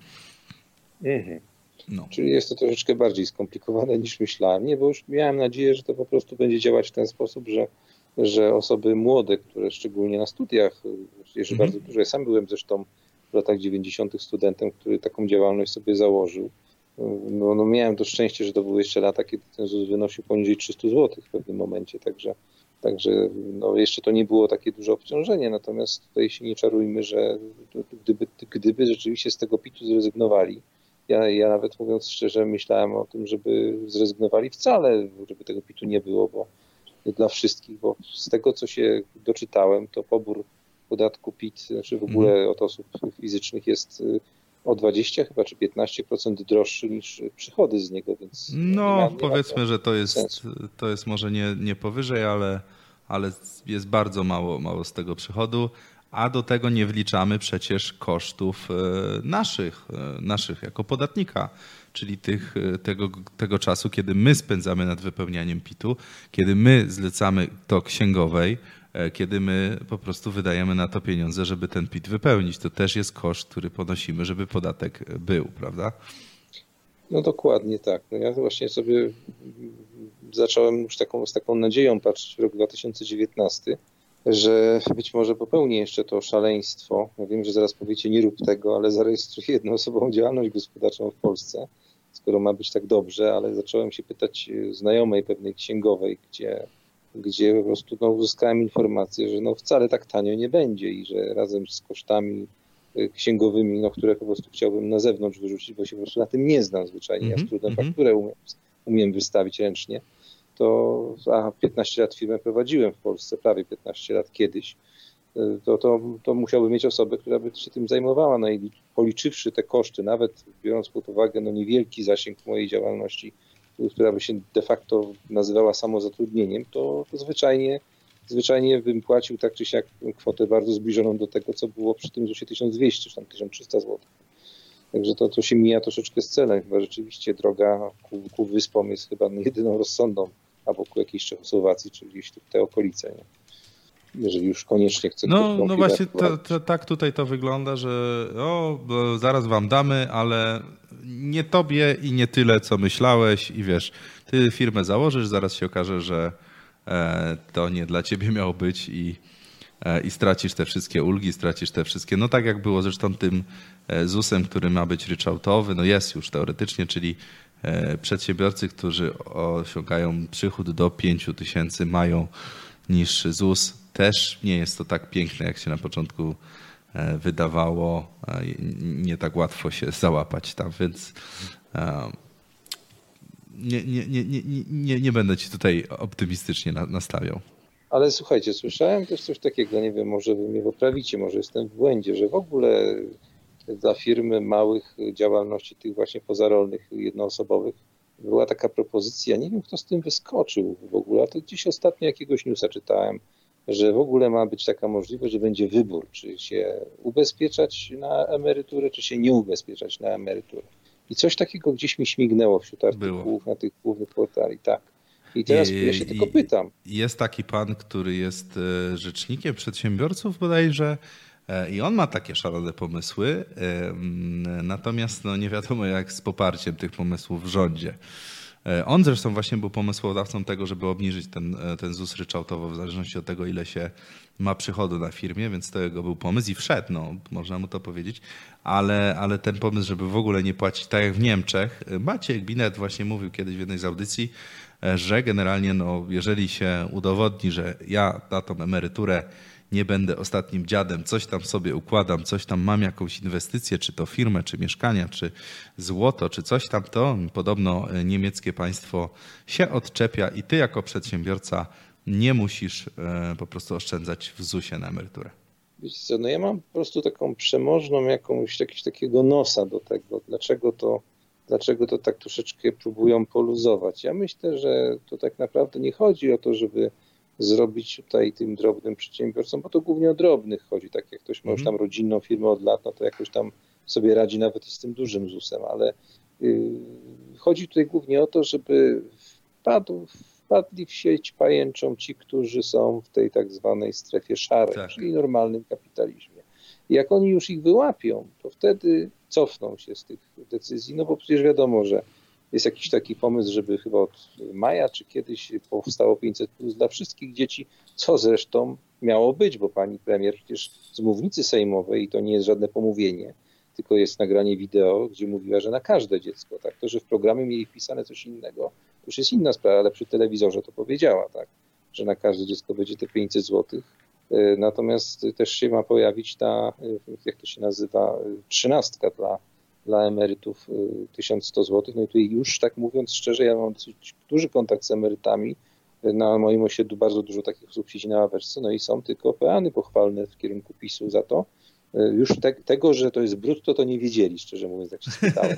Mhm. No. Czyli jest to troszeczkę bardziej skomplikowane niż myślałem. Nie, bo już miałem nadzieję, że to po prostu będzie działać w ten sposób, że, że osoby młode, które szczególnie na studiach, jeszcze Mhm. bardzo dużo, ja sam byłem zresztą w latach 90. studentem, który taką działalność sobie założył. No, no miałem to szczęście, że to były jeszcze lata, kiedy ten ZUS wynosił poniżej 300 zł w pewnym momencie, także, także no jeszcze to nie było takie duże obciążenie, natomiast tutaj się nie czarujmy, że gdyby, gdyby rzeczywiście z tego PIT-u zrezygnowali, ja, ja nawet mówiąc szczerze myślałem o tym, żeby zrezygnowali wcale, żeby tego PIT-u nie było, bo dla wszystkich, bo z tego co się doczytałem, to pobór podatku PIT, znaczy w ogóle od osób fizycznych jest y, o 20 chyba czy 15% droższy niż przychody z niego, więc nie No, ma- nie ma powiedzmy, to że to jest, sensu. to jest może nie, nie powyżej, ale, ale jest bardzo mało, mało z tego przychodu. A do tego nie wliczamy przecież kosztów e, naszych, e, naszych jako podatnika, czyli tych, e, tego, tego czasu, kiedy my spędzamy nad wypełnianiem PIT-u, kiedy my zlecamy to księgowej, kiedy my po prostu wydajemy na to pieniądze, żeby ten PIT wypełnić. To też jest koszt, który ponosimy, żeby podatek był, prawda? No dokładnie tak. No ja właśnie sobie zacząłem już taką, z taką nadzieją patrzeć w rok 2019, że być może popełnię jeszcze to szaleństwo. Ja wiem, że zaraz powiecie, nie rób tego, ale zarejestruję jednoosobową działalność gospodarczą w Polsce, skoro ma być tak dobrze, ale zacząłem się pytać znajomej pewnej księgowej, gdzie, gdzie po prostu no, uzyskałem informację, że no wcale tak tanio nie będzie i że razem z kosztami y, księgowymi, no, które po prostu chciałbym na zewnątrz wyrzucić, bo się po prostu na tym nie znam zwyczajnie. Ja Mhm, z trudem mhm. fakturę umiem, umiem wystawić ręcznie. To a 15 lat firmę prowadziłem w Polsce, prawie 15 lat kiedyś. Y, To, to, to mieć osobę, która by się tym zajmowała. No i policzywszy te koszty, nawet biorąc pod uwagę no, niewielki zasięg mojej działalności, która by się de facto nazywała samozatrudnieniem, to, to zwyczajnie, zwyczajnie bym płacił tak czy siak kwotę bardzo zbliżoną do tego, co było przy tym ZUSie 1200 czy tam 1300 zł. Także to, to się mija troszeczkę z celem. Chyba rzeczywiście droga ku, ku wyspom jest chyba jedyną rozsądną, albo ku jakiejś Czechosłowacji, czy gdzieś tu w te okolice. Nie? Jeżeli już koniecznie chce No, no właśnie to, to, tak tutaj to wygląda, że o, zaraz wam damy, ale nie tobie i nie tyle, co myślałeś i wiesz, ty firmę założysz, zaraz się okaże, że e, to nie dla ciebie miało być i, e, i stracisz te wszystkie ulgi, stracisz te wszystkie, no tak jak było zresztą tym e, ZUS-em, który ma być ryczałtowy, no jest już teoretycznie, czyli przedsiębiorcy, którzy osiągają przychód do 5 tysięcy mają niższy ZUS. Też nie jest to tak piękne, jak się na początku e, wydawało. E, Nie tak łatwo się załapać tam, więc e, nie, nie, nie, nie, nie, nie będę ci tutaj optymistycznie na- nastawiał. Ale słuchajcie, słyszałem też coś takiego, nie wiem, może wy mnie poprawicie, może jestem w błędzie, że w ogóle dla firmy małych działalności, tych właśnie pozarolnych, jednoosobowych, była taka propozycja, nie wiem kto z tym wyskoczył w ogóle, to gdzieś ostatnio jakiegoś newsa czytałem, że w ogóle ma być taka możliwość, że będzie wybór, czy się ubezpieczać na emeryturę, czy się nie ubezpieczać na emeryturę. I coś takiego gdzieś mi śmignęło wśród artykułów na tych głównych portali, tak. I teraz I- ja się i- tylko pytam, Jest taki pan, który jest e, rzecznikiem przedsiębiorców bodajże i on ma takie szalone pomysły, e, natomiast no nie wiadomo jak z poparciem tych pomysłów w rządzie. E, On zresztą właśnie był pomysłodawcą tego, żeby obniżyć ten, e, ten ZUS ryczałtowo w zależności od tego, ile się ma przychodu na firmie, więc to jego był pomysł i wszedł, no, można mu to powiedzieć, ale, ale ten pomysł, żeby w ogóle nie płacić tak jak w Niemczech, e, Maciek Binet właśnie mówił kiedyś w jednej z audycji, e, że generalnie no, jeżeli się udowodni, że ja na tą emeryturę nie będę ostatnim dziadem, coś tam sobie układam, coś tam mam jakąś inwestycję, czy to firmę, czy mieszkania, czy złoto, czy coś tam, to podobno e, niemieckie państwo się odczepia i ty jako przedsiębiorca nie musisz e, po prostu oszczędzać w ZUS-ie na emeryturę. Wiecie co, no ja mam po prostu taką przemożną jakąś, jakiegoś takiego nosa do tego, dlaczego to, dlaczego to tak troszeczkę próbują poluzować. Ja myślę, że to tak naprawdę nie chodzi o to, żeby zrobić tutaj tym drobnym przedsiębiorcom, bo to głównie o drobnych chodzi, tak jak ktoś ma już tam rodzinną firmę od lat, no to jakoś tam sobie radzi nawet i z tym dużym ZUS-em, ale yy, chodzi tutaj głównie o to, żeby wpadł, wpadli w sieć pajęczą ci, którzy są w tej tak zwanej strefie szarej, Tak. czyli normalnym kapitalizmie. I jak oni już ich wyłapią, to wtedy cofną się z tych decyzji, no bo przecież wiadomo, że jest jakiś taki pomysł, żeby chyba od maja czy kiedyś powstało 500 plus dla wszystkich dzieci, co zresztą miało być, bo pani premier przecież z mównicy sejmowej, i to nie jest żadne pomówienie, tylko jest nagranie wideo, gdzie mówiła, że na każde dziecko, tak, to, że w programie mieli wpisane coś innego, to już jest inna sprawa, ale przy telewizorze to powiedziała, tak, że na każde dziecko będzie te 500 złotych. E, Natomiast też się ma pojawić ta, e, jak to się nazywa, e, trzynastka dla, dla emerytów e, 1100 zł. No i tutaj już tak mówiąc szczerze, ja mam dosyć duży kontakt z emerytami. Na moim osiedlu bardzo dużo takich osób siedzi na ławeczce, no i są tylko peany pochwalne w kierunku PiSu za to. Już te, tego, że to jest brutto, to nie wiedzieli, szczerze mówiąc, jak się spytałem.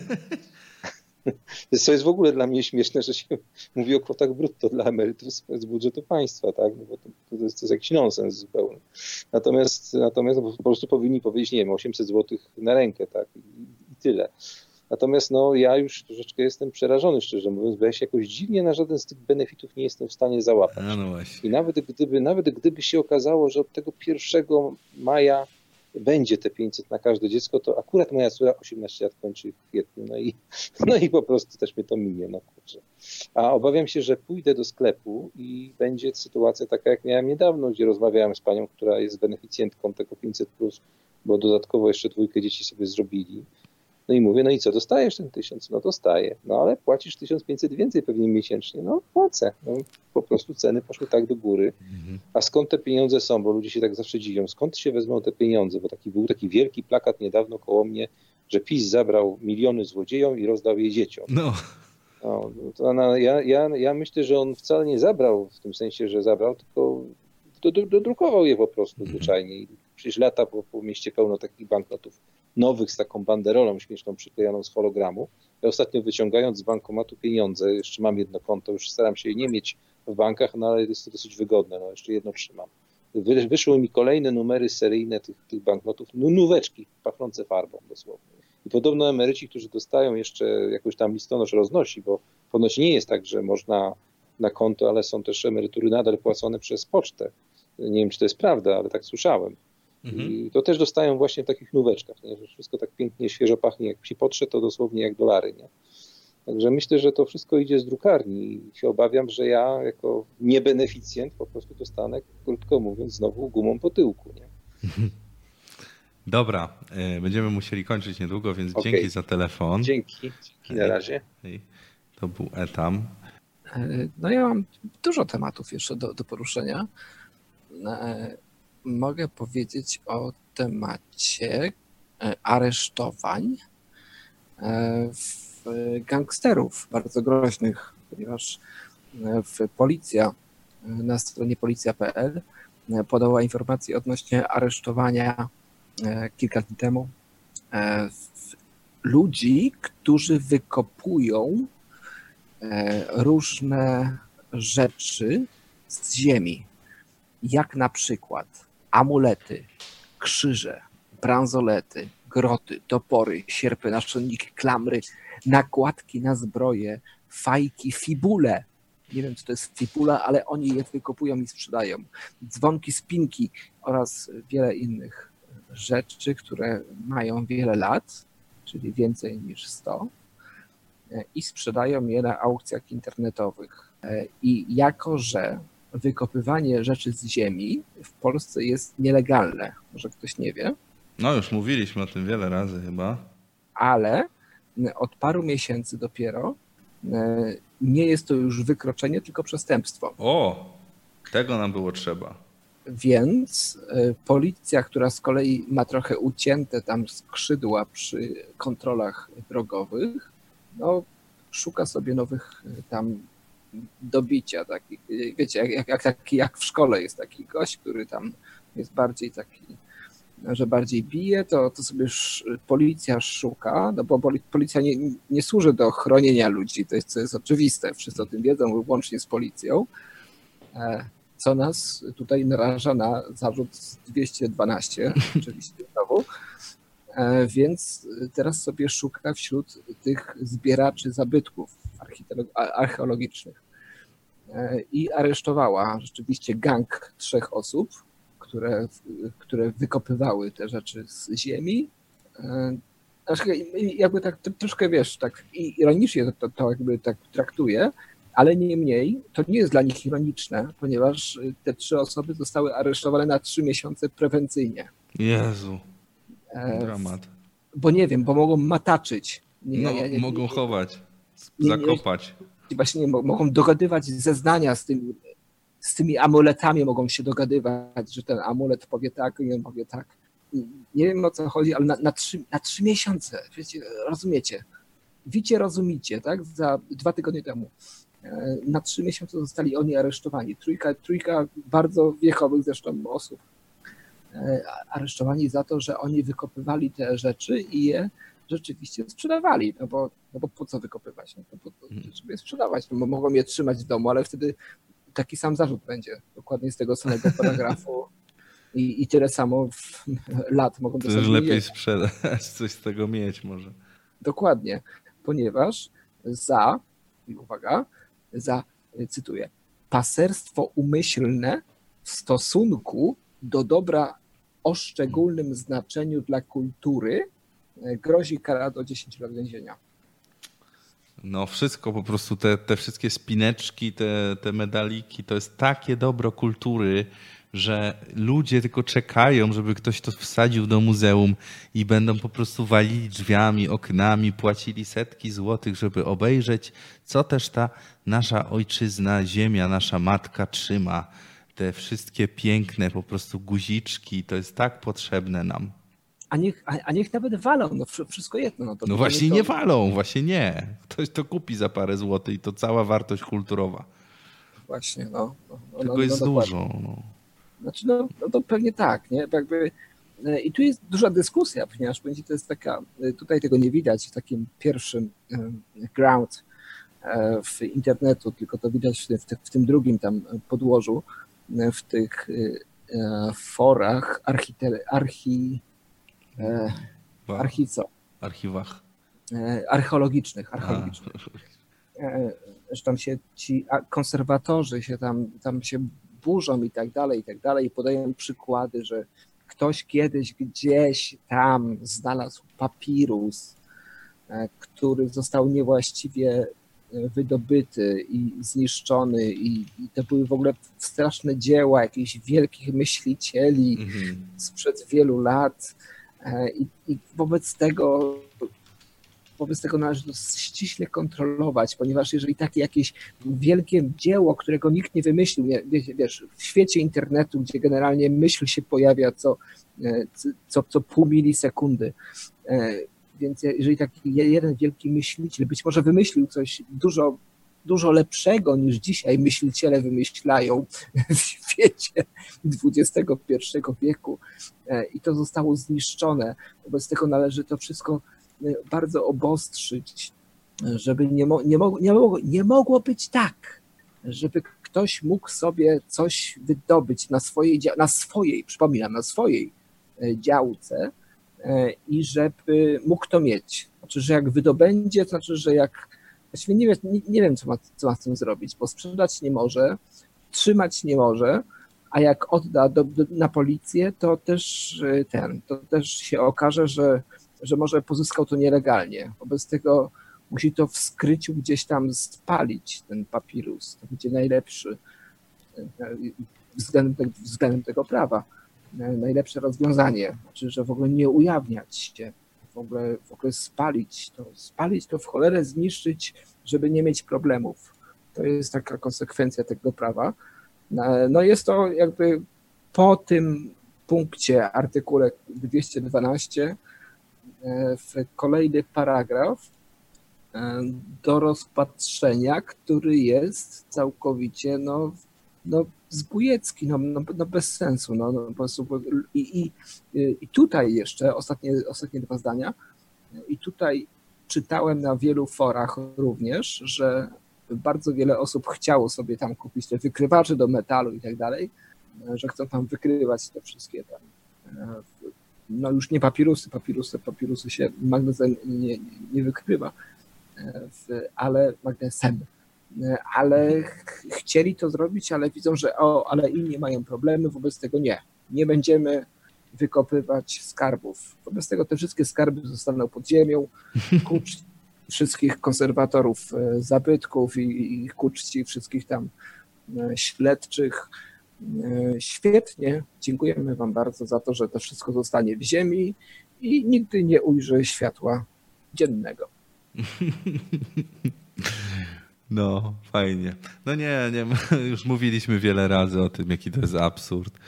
Więc [LAUGHS] to jest w ogóle dla mnie śmieszne, że się mówi o kwotach brutto dla emerytów z budżetu państwa, tak? No bo to, to, jest, to jest jakiś nonsens zupełnie. Natomiast, natomiast po prostu powinni powiedzieć, nie wiem, 800 zł na rękę, tak? I tyle. Natomiast no, ja już troszeczkę jestem przerażony, szczerze mówiąc, bo ja się jakoś dziwnie na żaden z tych benefitów nie jestem w stanie załapać. No I nawet gdyby, nawet gdyby się okazało, że od tego 1 maja będzie te 500 na każde dziecko, to akurat moja córka 18 lat kończy w kwietniu, no i, [LAUGHS] no i po prostu też mnie to minie. No kurczę. A obawiam się, że pójdę do sklepu i będzie sytuacja taka, jak miałem niedawno, gdzie rozmawiałem z panią, która jest beneficjentką tego 500+, bo dodatkowo jeszcze dwójkę dzieci sobie zrobili. No i mówię, no i co, dostajesz ten tysiąc? No dostaję, no ale płacisz 1500 więcej pewnie miesięcznie. No płacę. No, po prostu ceny poszły tak do góry. A skąd te pieniądze są? Bo ludzie się tak zawsze dziwią. Skąd się wezmą te pieniądze? Bo taki był taki wielki plakat niedawno koło mnie, że PiS zabrał miliony złodziejom i rozdał je dzieciom. No. No, to na, ja, ja, ja myślę, że on wcale nie zabrał w tym sensie, że zabrał, tylko dodrukował je po prostu zwyczajnie. I przecież lata po, po mieście pełno takich banknotów nowych z taką banderolą śmieszną przyklejoną z hologramu. Ja ostatnio wyciągając z bankomatu pieniądze, jeszcze mam jedno konto, już staram się je nie mieć w bankach, no ale jest to dosyć wygodne, no jeszcze jedno trzymam. Wy, wyszły mi kolejne numery seryjne tych, tych banknotów, no, nóweczki pachnące farbą dosłownie. I podobno emeryci, którzy dostają jeszcze jakoś tam listonosz roznosi, bo ponoć nie jest tak, że można na konto, ale są też emerytury nadal płacone przez pocztę. Nie wiem, czy to jest prawda, ale tak słyszałem. Mhm. I to też dostają właśnie w takich nóweczkach, nie? że wszystko tak pięknie, świeżo pachnie. Jak się potrze, to dosłownie jak dolary. Nie? Także myślę, że to wszystko idzie z drukarni i się obawiam, że ja jako niebeneficjent po prostu dostanę, krótko mówiąc, znowu gumą po tyłku. Nie? [LAUGHS] Dobra, będziemy musieli kończyć niedługo, więc okay. dzięki za telefon. Dzięki, dzięki na razie. To był Etam. No ja mam dużo tematów jeszcze do, do poruszenia mogę powiedzieć o temacie e, aresztowań e, gangsterów bardzo groźnych, ponieważ e, policja na stronie policja.pl podała informacje odnośnie aresztowania kilka dni temu ludzi, którzy wykopują różne rzeczy z ziemi, jak na przykład amulety, krzyże, bransolety, groty, topory, sierpy, naszonniki, klamry, nakładki na zbroje, fajki, fibule. Nie wiem, co to jest fibula, ale oni je wykopują i sprzedają. Dzwonki, spinki oraz wiele innych rzeczy, które mają wiele lat, czyli więcej niż 100 i sprzedają je na aukcjach internetowych. I jako, że wykopywanie rzeczy z ziemi w Polsce jest nielegalne. Może ktoś nie wie. No już mówiliśmy o tym wiele razy chyba. Ale od paru miesięcy dopiero e, nie jest to już wykroczenie, tylko przestępstwo. O, tego nam było trzeba. Więc e, policja, która z kolei ma trochę ucięte tam skrzydła przy kontrolach drogowych, no, szuka sobie nowych e, tam do bicia. Taki, wiecie, jak, jak, jak, taki, jak w szkole jest taki gość, który tam jest bardziej taki, że bardziej bije, to, to sobie policja szuka, no bo policja nie, nie służy do chronienia ludzi, to jest, to jest oczywiste, wszyscy o tym wiedzą, łącznie z policją, e, co nas tutaj naraża na zarzut 212, [LAUGHS] oczywiście znowu, e, więc teraz sobie szuka wśród tych zbieraczy zabytków archeologicznych. E, i aresztowała rzeczywiście gang trzech osób, które, które wykopywały te rzeczy z ziemi. E, znaczy, jakby tak troszkę wiesz, tak ironicznie to, to jakby tak traktuje, ale niemniej to nie jest dla nich ironiczne, ponieważ te trzy osoby zostały aresztowane na trzy miesiące prewencyjnie. Jezu. E, Dramat. Bo nie wiem, bo mogą mataczyć. Nie, no, ja, ja, mogą chować, zakopać właśnie nie, mogą dogadywać zeznania z tymi, z tymi amuletami, mogą się dogadywać, że ten amulet powie tak i on powie tak. Nie wiem o co chodzi, ale na, na, trzy, na trzy miesiące, wiecie, rozumiecie. Wicie, rozumicie, tak? Za dwa tygodnie temu E, Na trzy miesiące zostali oni aresztowani. Trójka, trójka bardzo wiechowych zresztą osób e, aresztowani za to, że oni wykopywali te rzeczy i je rzeczywiście sprzedawali. No bo, no bo po co wykopywać? No to po to, żeby je sprzedawać. No bo mogą je trzymać w domu, ale wtedy taki sam zarzut będzie. Dokładnie z tego samego [LAUGHS] paragrafu. I, i tyle samo w, [LAUGHS] lat mogą dostać lepiej więzienia. sprzedać, coś z tego mieć może. Dokładnie, ponieważ za, i uwaga, za, cytuję, paserstwo umyślne w stosunku do dobra o szczególnym znaczeniu dla kultury grozi kara do 10 lat więzienia. No wszystko po prostu, te, te wszystkie spineczki, te, te medaliki, to jest takie dobro kultury, że ludzie tylko czekają, żeby ktoś to wsadził do muzeum i będą po prostu walili drzwiami, oknami, płacili setki złotych, żeby obejrzeć, co też ta nasza ojczyzna, ziemia, nasza matka trzyma. Te wszystkie piękne po prostu guziczki, to jest tak potrzebne nam. A niech, a, a niech nawet walą, no wsz- wszystko jedno. No, to No właśnie to- nie walą, właśnie nie. Ktoś to kupi za parę złotych i to cała wartość kulturowa. Właśnie, no. no, no Tego no, jest no, dokładnie. dużo. No. Znaczy, no, no to pewnie tak, nie? Jakby, e, I tu jest duża dyskusja, ponieważ będzie to jest taka, e, tutaj tego nie widać w takim pierwszym e, ground w internetu, tylko to widać w, w, w tym drugim tam podłożu, w tych forach archite, archi, e, archiwach. E, archeologicznych, archeologicznych. [LAUGHS] E, tam się ci konserwatorzy się tam, tam się burzą i tak dalej, i tak dalej, i podają przykłady, że ktoś kiedyś gdzieś tam znalazł papirus, e, który został niewłaściwie e, wydobyty i zniszczony i, i to były w ogóle straszne dzieła jakichś wielkich myślicieli Mhm. sprzed wielu lat i, i wobec tego wobec tego należy to ściśle kontrolować, ponieważ jeżeli takie jakieś wielkie dzieło, którego nikt nie wymyślił, wiesz, w świecie internetu, gdzie generalnie myśl się pojawia co, e, co, co pół milisekundy, e, więc jeżeli taki jeden wielki myśliciel być może wymyślił coś dużo dużo lepszego niż dzisiaj myśliciele wymyślają w świecie XXI wieku e, i to zostało zniszczone. Wobec tego należy to wszystko e, bardzo obostrzyć, żeby nie, mo- nie, mogło, nie, mogło, nie mogło być tak, żeby ktoś mógł sobie coś wydobyć na swojej, na swojej przypominam, na swojej e, działce i żeby mógł to mieć. Znaczy, że jak wydobędzie, to znaczy, że jak Właściwie nie, nie, nie wiem, co ma, co ma z tym zrobić, bo sprzedać nie może, trzymać nie może, a jak odda do, do, na policję, to też y, ten, to też się okaże, że, że może pozyskał to nielegalnie. Wobec tego musi to w skryciu gdzieś tam spalić, ten papirus. To będzie najlepszy y, względem, względem tego prawa. Najlepsze rozwiązanie. Znaczy, że w ogóle nie ujawniać się, w ogóle, w ogóle spalić to, spalić to w cholerę, zniszczyć, żeby nie mieć problemów. To jest taka konsekwencja tego prawa. No, No jest to jakby po tym punkcie, artykule 212, e, w kolejny paragraf e, do rozpatrzenia, który jest całkowicie no, no zbójecki, no, no, no bez sensu. No, no, po prostu, i, i, I tutaj jeszcze ostatnie, ostatnie dwa zdania. I tutaj czytałem na wielu forach również, że bardzo wiele osób chciało sobie tam kupić te wykrywacze do metalu i tak dalej, że chcą tam wykrywać te wszystkie tam. No już nie papirusy, papirusy, papirusy się magnesem nie, nie, nie wykrywa, ale magnesem. Ale ch- chcieli to zrobić, ale widzą, że o, ale inni mają problemy, wobec tego nie. Nie będziemy wykopywać skarbów. Wobec tego te wszystkie skarby zostaną pod ziemią, [LAUGHS] ku wszystkich konserwatorów e, zabytków i, i ku czci wszystkich tam e, śledczych. E, Świetnie, dziękujemy Wam bardzo za to, że to wszystko zostanie w ziemi i nigdy nie ujrzy światła dziennego. [LAUGHS] No, fajnie. No nie, nie, [LAUGHS] już mówiliśmy wiele razy o tym, jaki to jest absurd.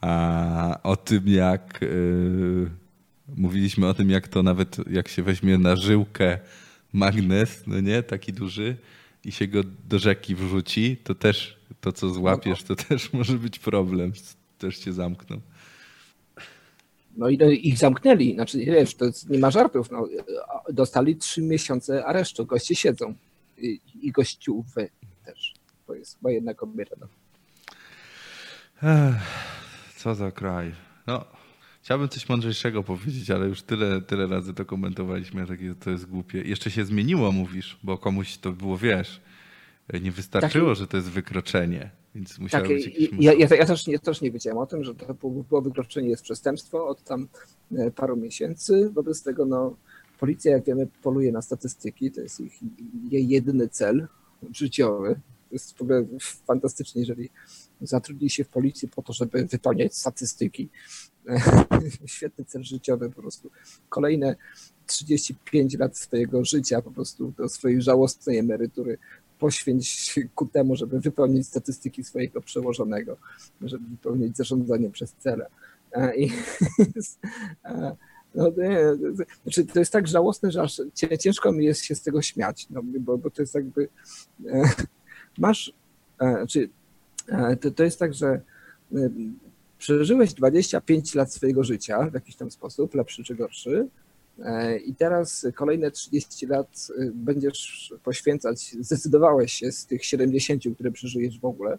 A o tym, jak yy, mówiliśmy o tym, jak to nawet jak się weźmie na żyłkę magnes, no nie, taki duży i się go do rzeki wrzuci, to też to, co złapiesz, to też [LAUGHS] może być problem. Też cię zamkną. No i ich zamknęli. Znaczy, wiesz, to jest, nie ma żartów. No, dostali trzy miesiące aresztu. Goście siedzą. I, i gościuwy też. To jest chyba jedna kobieta. No. Ech, co za kraj. No, chciałbym coś mądrzejszego powiedzieć, ale już tyle, tyle razy to komentowaliśmy, takie to jest głupie. Jeszcze się zmieniło, mówisz, bo komuś to było, wiesz, nie wystarczyło, Taki... że to jest wykroczenie. Więc musiało tak, być jakieś ja, ja, ja, też, ja też nie wiedziałem o tym, że to było wykroczenie jest przestępstwo od tam e, paru miesięcy. Wobec tego no, policja, jak wiemy, poluje na statystyki. To jest ich jej jedyny cel życiowy. To jest w ogóle fantastycznie, jeżeli zatrudni się w policji po to, żeby wypełniać statystyki. [LAUGHS] Świetny cel życiowy po prostu. Kolejne 35 lat swojego życia po prostu do swojej żałosnej emerytury poświęć ku temu, żeby wypełnić statystyki swojego przełożonego, żeby wypełnić zarządzanie przez cele. E, I [LAUGHS] e, no, znaczy, to jest tak żałosne, że aż ciężko mi jest się z tego śmiać, no, bo, bo to jest jakby e, masz, czy znaczy, to, to jest tak, że przeżyłeś 25 lat swojego życia w jakiś tam sposób, lepszy czy gorszy, E, I teraz kolejne 30 lat e, będziesz poświęcać, zdecydowałeś się z tych 70, które przeżyjesz w ogóle, e,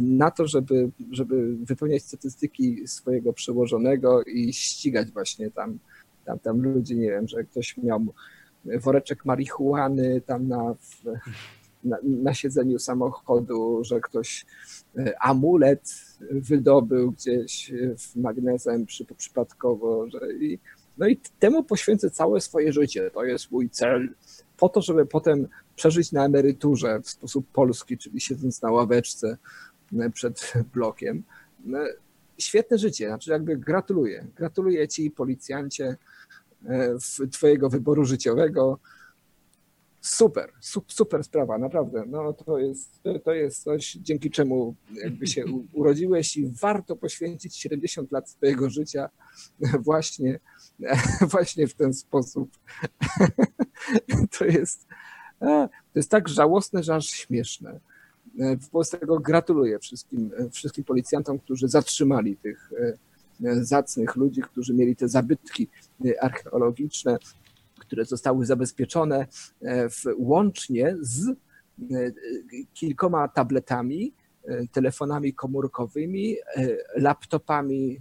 na to, żeby, żeby wypełniać statystyki swojego przełożonego i ścigać właśnie tam, tam, tam ludzi, nie wiem, że ktoś miał woreczek marihuany tam na, na, na siedzeniu samochodu, że ktoś amulet wydobył gdzieś w magnezem przy, przypadkowo, że i no i temu poświęcę całe swoje życie. To jest mój cel, po to, żeby potem przeżyć na emeryturze w sposób polski, czyli siedząc na ławeczce e, przed blokiem. Świetne życie, znaczy jakby gratuluję. Gratuluję Ci, policjancie, e, Twojego wyboru życiowego. Super, super sprawa, naprawdę. No to jest, to jest coś, dzięki czemu jakby się urodziłeś i warto poświęcić 70 lat swojego życia właśnie [LAUGHS] właśnie w ten sposób. [LAUGHS] To jest, to jest tak żałosne, że aż śmieszne. Wobec tego gratuluję wszystkim, wszystkim policjantom, którzy zatrzymali tych e, zacnych ludzi, którzy mieli te zabytki archeologiczne, które zostały zabezpieczone e, w, łącznie z e, kilkoma tabletami, telefonami komórkowymi, laptopami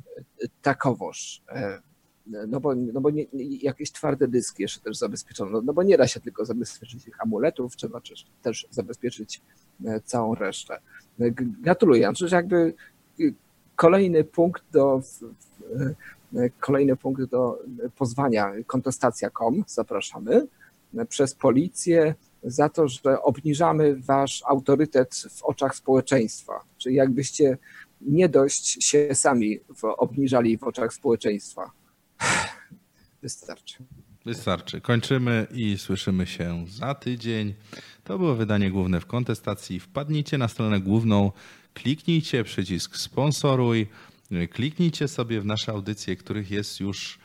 takowoż. No bo, no bo nie, jakieś twarde dyski jeszcze też zabezpieczono, no, bo nie da się tylko zabezpieczyć ich amuletów, trzeba też, zabezpieczyć e, całą resztę. E, gratuluję, znaczy jakby y, kolejny punkt do e, kolejny punkt do pozwania kontestacja.com, zapraszamy, przez policję za to, że obniżamy wasz autorytet w oczach społeczeństwa. Czyli jakbyście nie dość się sami obniżali w oczach społeczeństwa. Wystarczy. Wystarczy. Kończymy i słyszymy się za tydzień. To było wydanie główne w kontestacji. Wpadnijcie na stronę główną, kliknijcie przycisk sponsoruj, kliknijcie sobie w nasze audycje, których jest już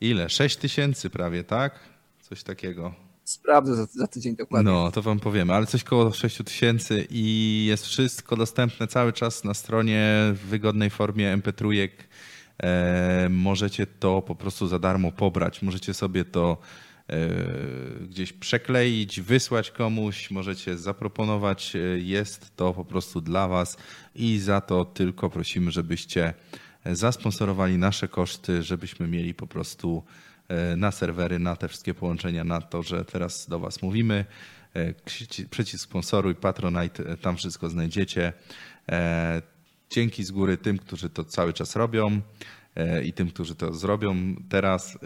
ile? 6 tysięcy prawie, tak? Coś takiego. Sprawdzę za, za, tydzień dokładnie. No, to wam powiemy, ale coś koło 6 tysięcy i jest wszystko dostępne cały czas na stronie w wygodnej formie mp3 E, możecie to po prostu za darmo pobrać. Możecie sobie to gdzieś przekleić, wysłać komuś, możecie zaproponować. E, jest to po prostu dla Was i za to tylko prosimy, żebyście zasponsorowali nasze koszty, żebyśmy mieli po prostu na serwery, na te wszystkie połączenia, na to, że teraz do Was mówimy. Przycisk sponsoruj, Patronite, tam wszystko znajdziecie. Dzięki z góry tym, którzy to cały czas robią e, i tym, którzy to zrobią teraz. E,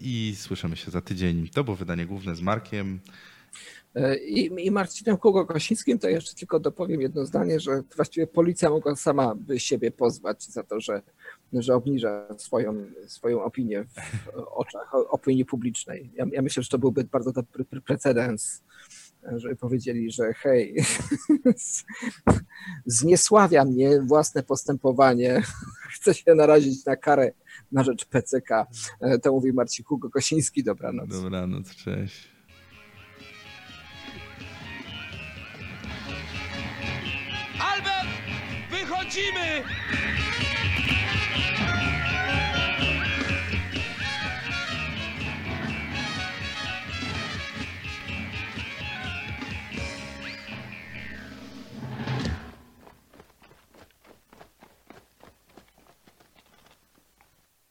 I słyszymy się za tydzień. To było wydanie główne z Markiem. E, I, i Marcinem Hugo Kosińskim to jeszcze tylko dopowiem jedno zdanie, że właściwie policja mogła sama by siebie pozwać za to, że, że obniża swoją, swoją opinię w oczach opinii publicznej. Ja, ja myślę, że to byłby bardzo dobry precedens żeby powiedzieli, że hej, [LAUGHS] zniesławia mnie własne postępowanie, [LAUGHS] chcę się narazić na karę na rzecz PCK. E, to mówi Marcin Hugo Kosiński. Dobranoc. Dobranoc, cześć. Albert, wychodzimy!